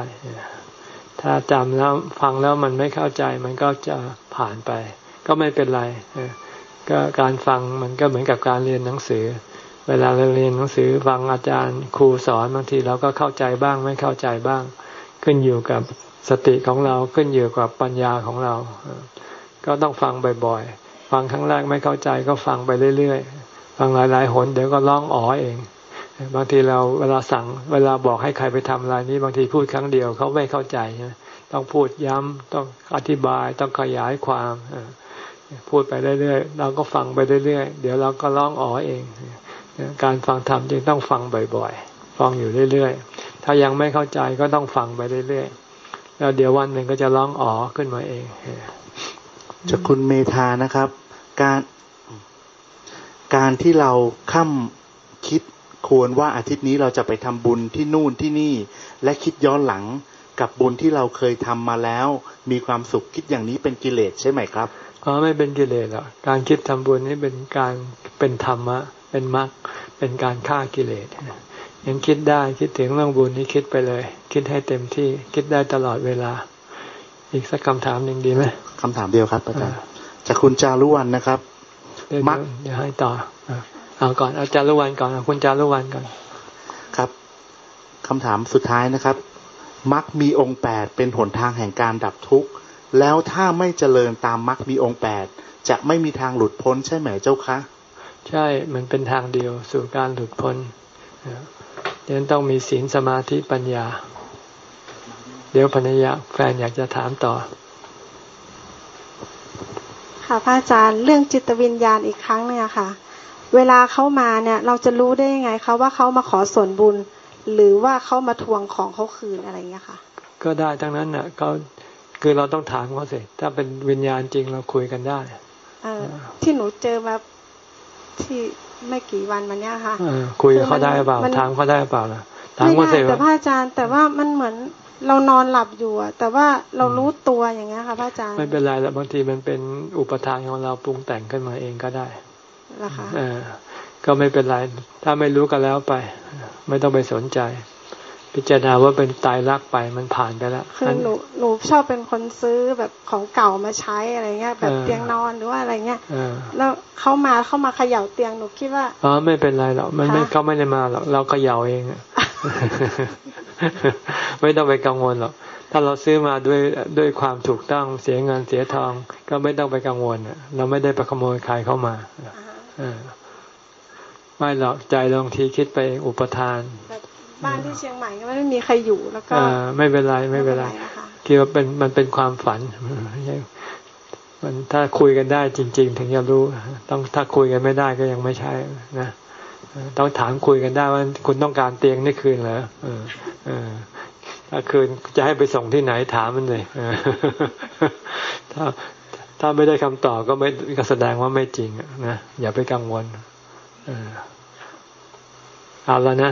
ถ้าจำแล้วฟังแล้วมันไม่เข้าใจมันก็จะผ่านไป ก็ไม่เป็นไร ก็การฟังมันก็เหมือนกับการเรียนหนังสือ เวลาเราเรียนหนังสือฟังอาจารย์ครูสอนบางทีเราก็เข้าใจบ้างไม่เข้าใจบ้าง ขึ้นอยู่กับ สติของเราขึ้นอยู่กับปัญญาของเรา ก็ต้องฟังบ่อยๆ ฟังครั้งแรกไม่เข้าใจก็ฟังไปเรื่อยๆ ฟังหลายๆหนเดี๋ยวก็ร้องอ๋อเอง บางทีเราเวลาสั่งเวลาบอกให้ใครไปทำอะไรนี้บางทีพูดครั้งเดียวเขาไม่เข้าใจใช่ต้องพูดย้ำต้องอธิบายต้องขยายความพูดไปเรื่อยๆ เราก็ฟังไปเรื่อยๆ เดี๋ยวเราก็ร้องอ๋อเอง การฟังธรรมจึงต้องฟังบ่อยๆ ฟังอยู่เรื่อยๆ ถ้ายังไม่เข้าใจก็ต้องฟังไปเรื่อยๆ แล้วเดี๋ยววันหนึ่งก็จะร้องอ๋อขึ้นมาเองจากคุณเมธานะครับ การการที่เราค่ำคิดควรว่าอาทิตย์นี้เราจะไปทำบุญที่นู่นที่นี่ และคิดย้อนหลังกับบุญที่เราเคยทำมาแล้ว มีความสุขคิดอย่างนี้เป็นกิเลสใช่ไหมครับอ๋อไม่เป็นกิเลสหรอกการคิดทำบุญนี่เป็นการเป็นธรรมะเป็นมรรคเป็นการฆ่ากิเลส ยังคิดได้คิดถึงเรื่องบุญนี้คิดไปเลย คิดให้เต็มที่คิดได้ตลอดเวลา อีกสักคำถามหนึ่งดีไหมคำถามเดียวครับอาจารย์จากคุณจารุวันนะครับมักเดี๋ยวให้ต่อเอาก่อนเอาจารุวันก่อนเอาคุณจารุวันก่อนครับคำถามสุดท้ายนะครับมักมีองค์แปดเป็นหนทางแห่งการดับทุกข์แล้วถ้าไม่เจริญตามมักมีองค์แปดจะไม่มีทางหลุดพ้นใช่ไหมเจ้าคะ ใช่มันเป็นทางเดียวสู่การหลุดพ้น เดี๋ยวต้องมีศีลสมาธิปัญญา เดี๋ยวภรรยาแฟนอยากจะถามต่อ ค่ะพระอาจารย์เรื่องจิตวิญญาณอีกครั้งนึงค่ะ เวลาเขามาเนี่ย เราจะรู้ได้ยังไงคะว่าเขามาขอส่วนบุญ หรือว่าเขามาทวงของเขาคืนอะไรเงี้ยค่ะ ก็ได้ทั้งนั้นน่ะเขาคือเราต้องถามเขาสิถ้าเป็นวิญญาณจริงเราคุยกันได้ เออที่หนูเจอมาที่ ไม่กี่วันมาเนี้ยค่ะคุยเขาได้เปล่าถามเขาได้เปล่าล่ะถามเขาเสร็จแต่พระอาจารย์แต่ว่ามันเหมือนเรานอนหลับอยู่อะแต่ว่าเรารู้ตัวอย่างเงี้ยค่ะพระอาจารย์ไม่เป็นไรแล้วบางทีมันเป็นอุปทานของเราปรุงแต่งขึ้นมาเองก็ได้นะคะก็ไม่เป็นไร ถ้าไม่รู้ก็แล้วไป ไม่ต้องไปสนใจ พิจารณาว่าเป็นตายรักไปมันผ่านไปแล้วคือหนูหนูชอบเป็นคนซื้อแบบของเก่ามาใช้อะไรเงี้ย แบบเตียงนอนหรือว่าอะไรเงี้ยแล้วเขามาเข้ามาเขย่าเตียงหนูคิดว่าอ๋อไม่เป็นไรหรอกมันไม่เขาไม่ได้มาหรอกเราเขย่าเองไม่ต้องไปกังวลหรอกถ้าเราซื้อมาด้วยด้วยความถูกต้องเสียเงินเสียทอง ก็ไม่ต้องไปกังวลเราไม่ได้ไปขโมยใครเข้ามาไม่หรอกใจลองทีคิดไปอุปทาน บ้านที่เชียงใหม่ก็ไม่มีใครอยู่แล้วก็ไม่เป็นไรไม่เป็นไรคิดว่าเป็นมันเป็นความฝันมันถ้าคุยกันได้จริง ๆ ถึงจะรู้ ต้องถ้าคุยกันไม่ได้ก็ยังไม่ใช่นะต้องถามคุยกันได้ว่าคุณต้องการเตียงนี่คืนเหรอเออถ้าคืนจะให้ไปส่งที่ไหนถามมันเลยถ้าถ้าไม่ได้คำตอบก็ไม่ก็แสดงว่าไม่จริงนะอย่าไปกังวลเอาแล้วนะ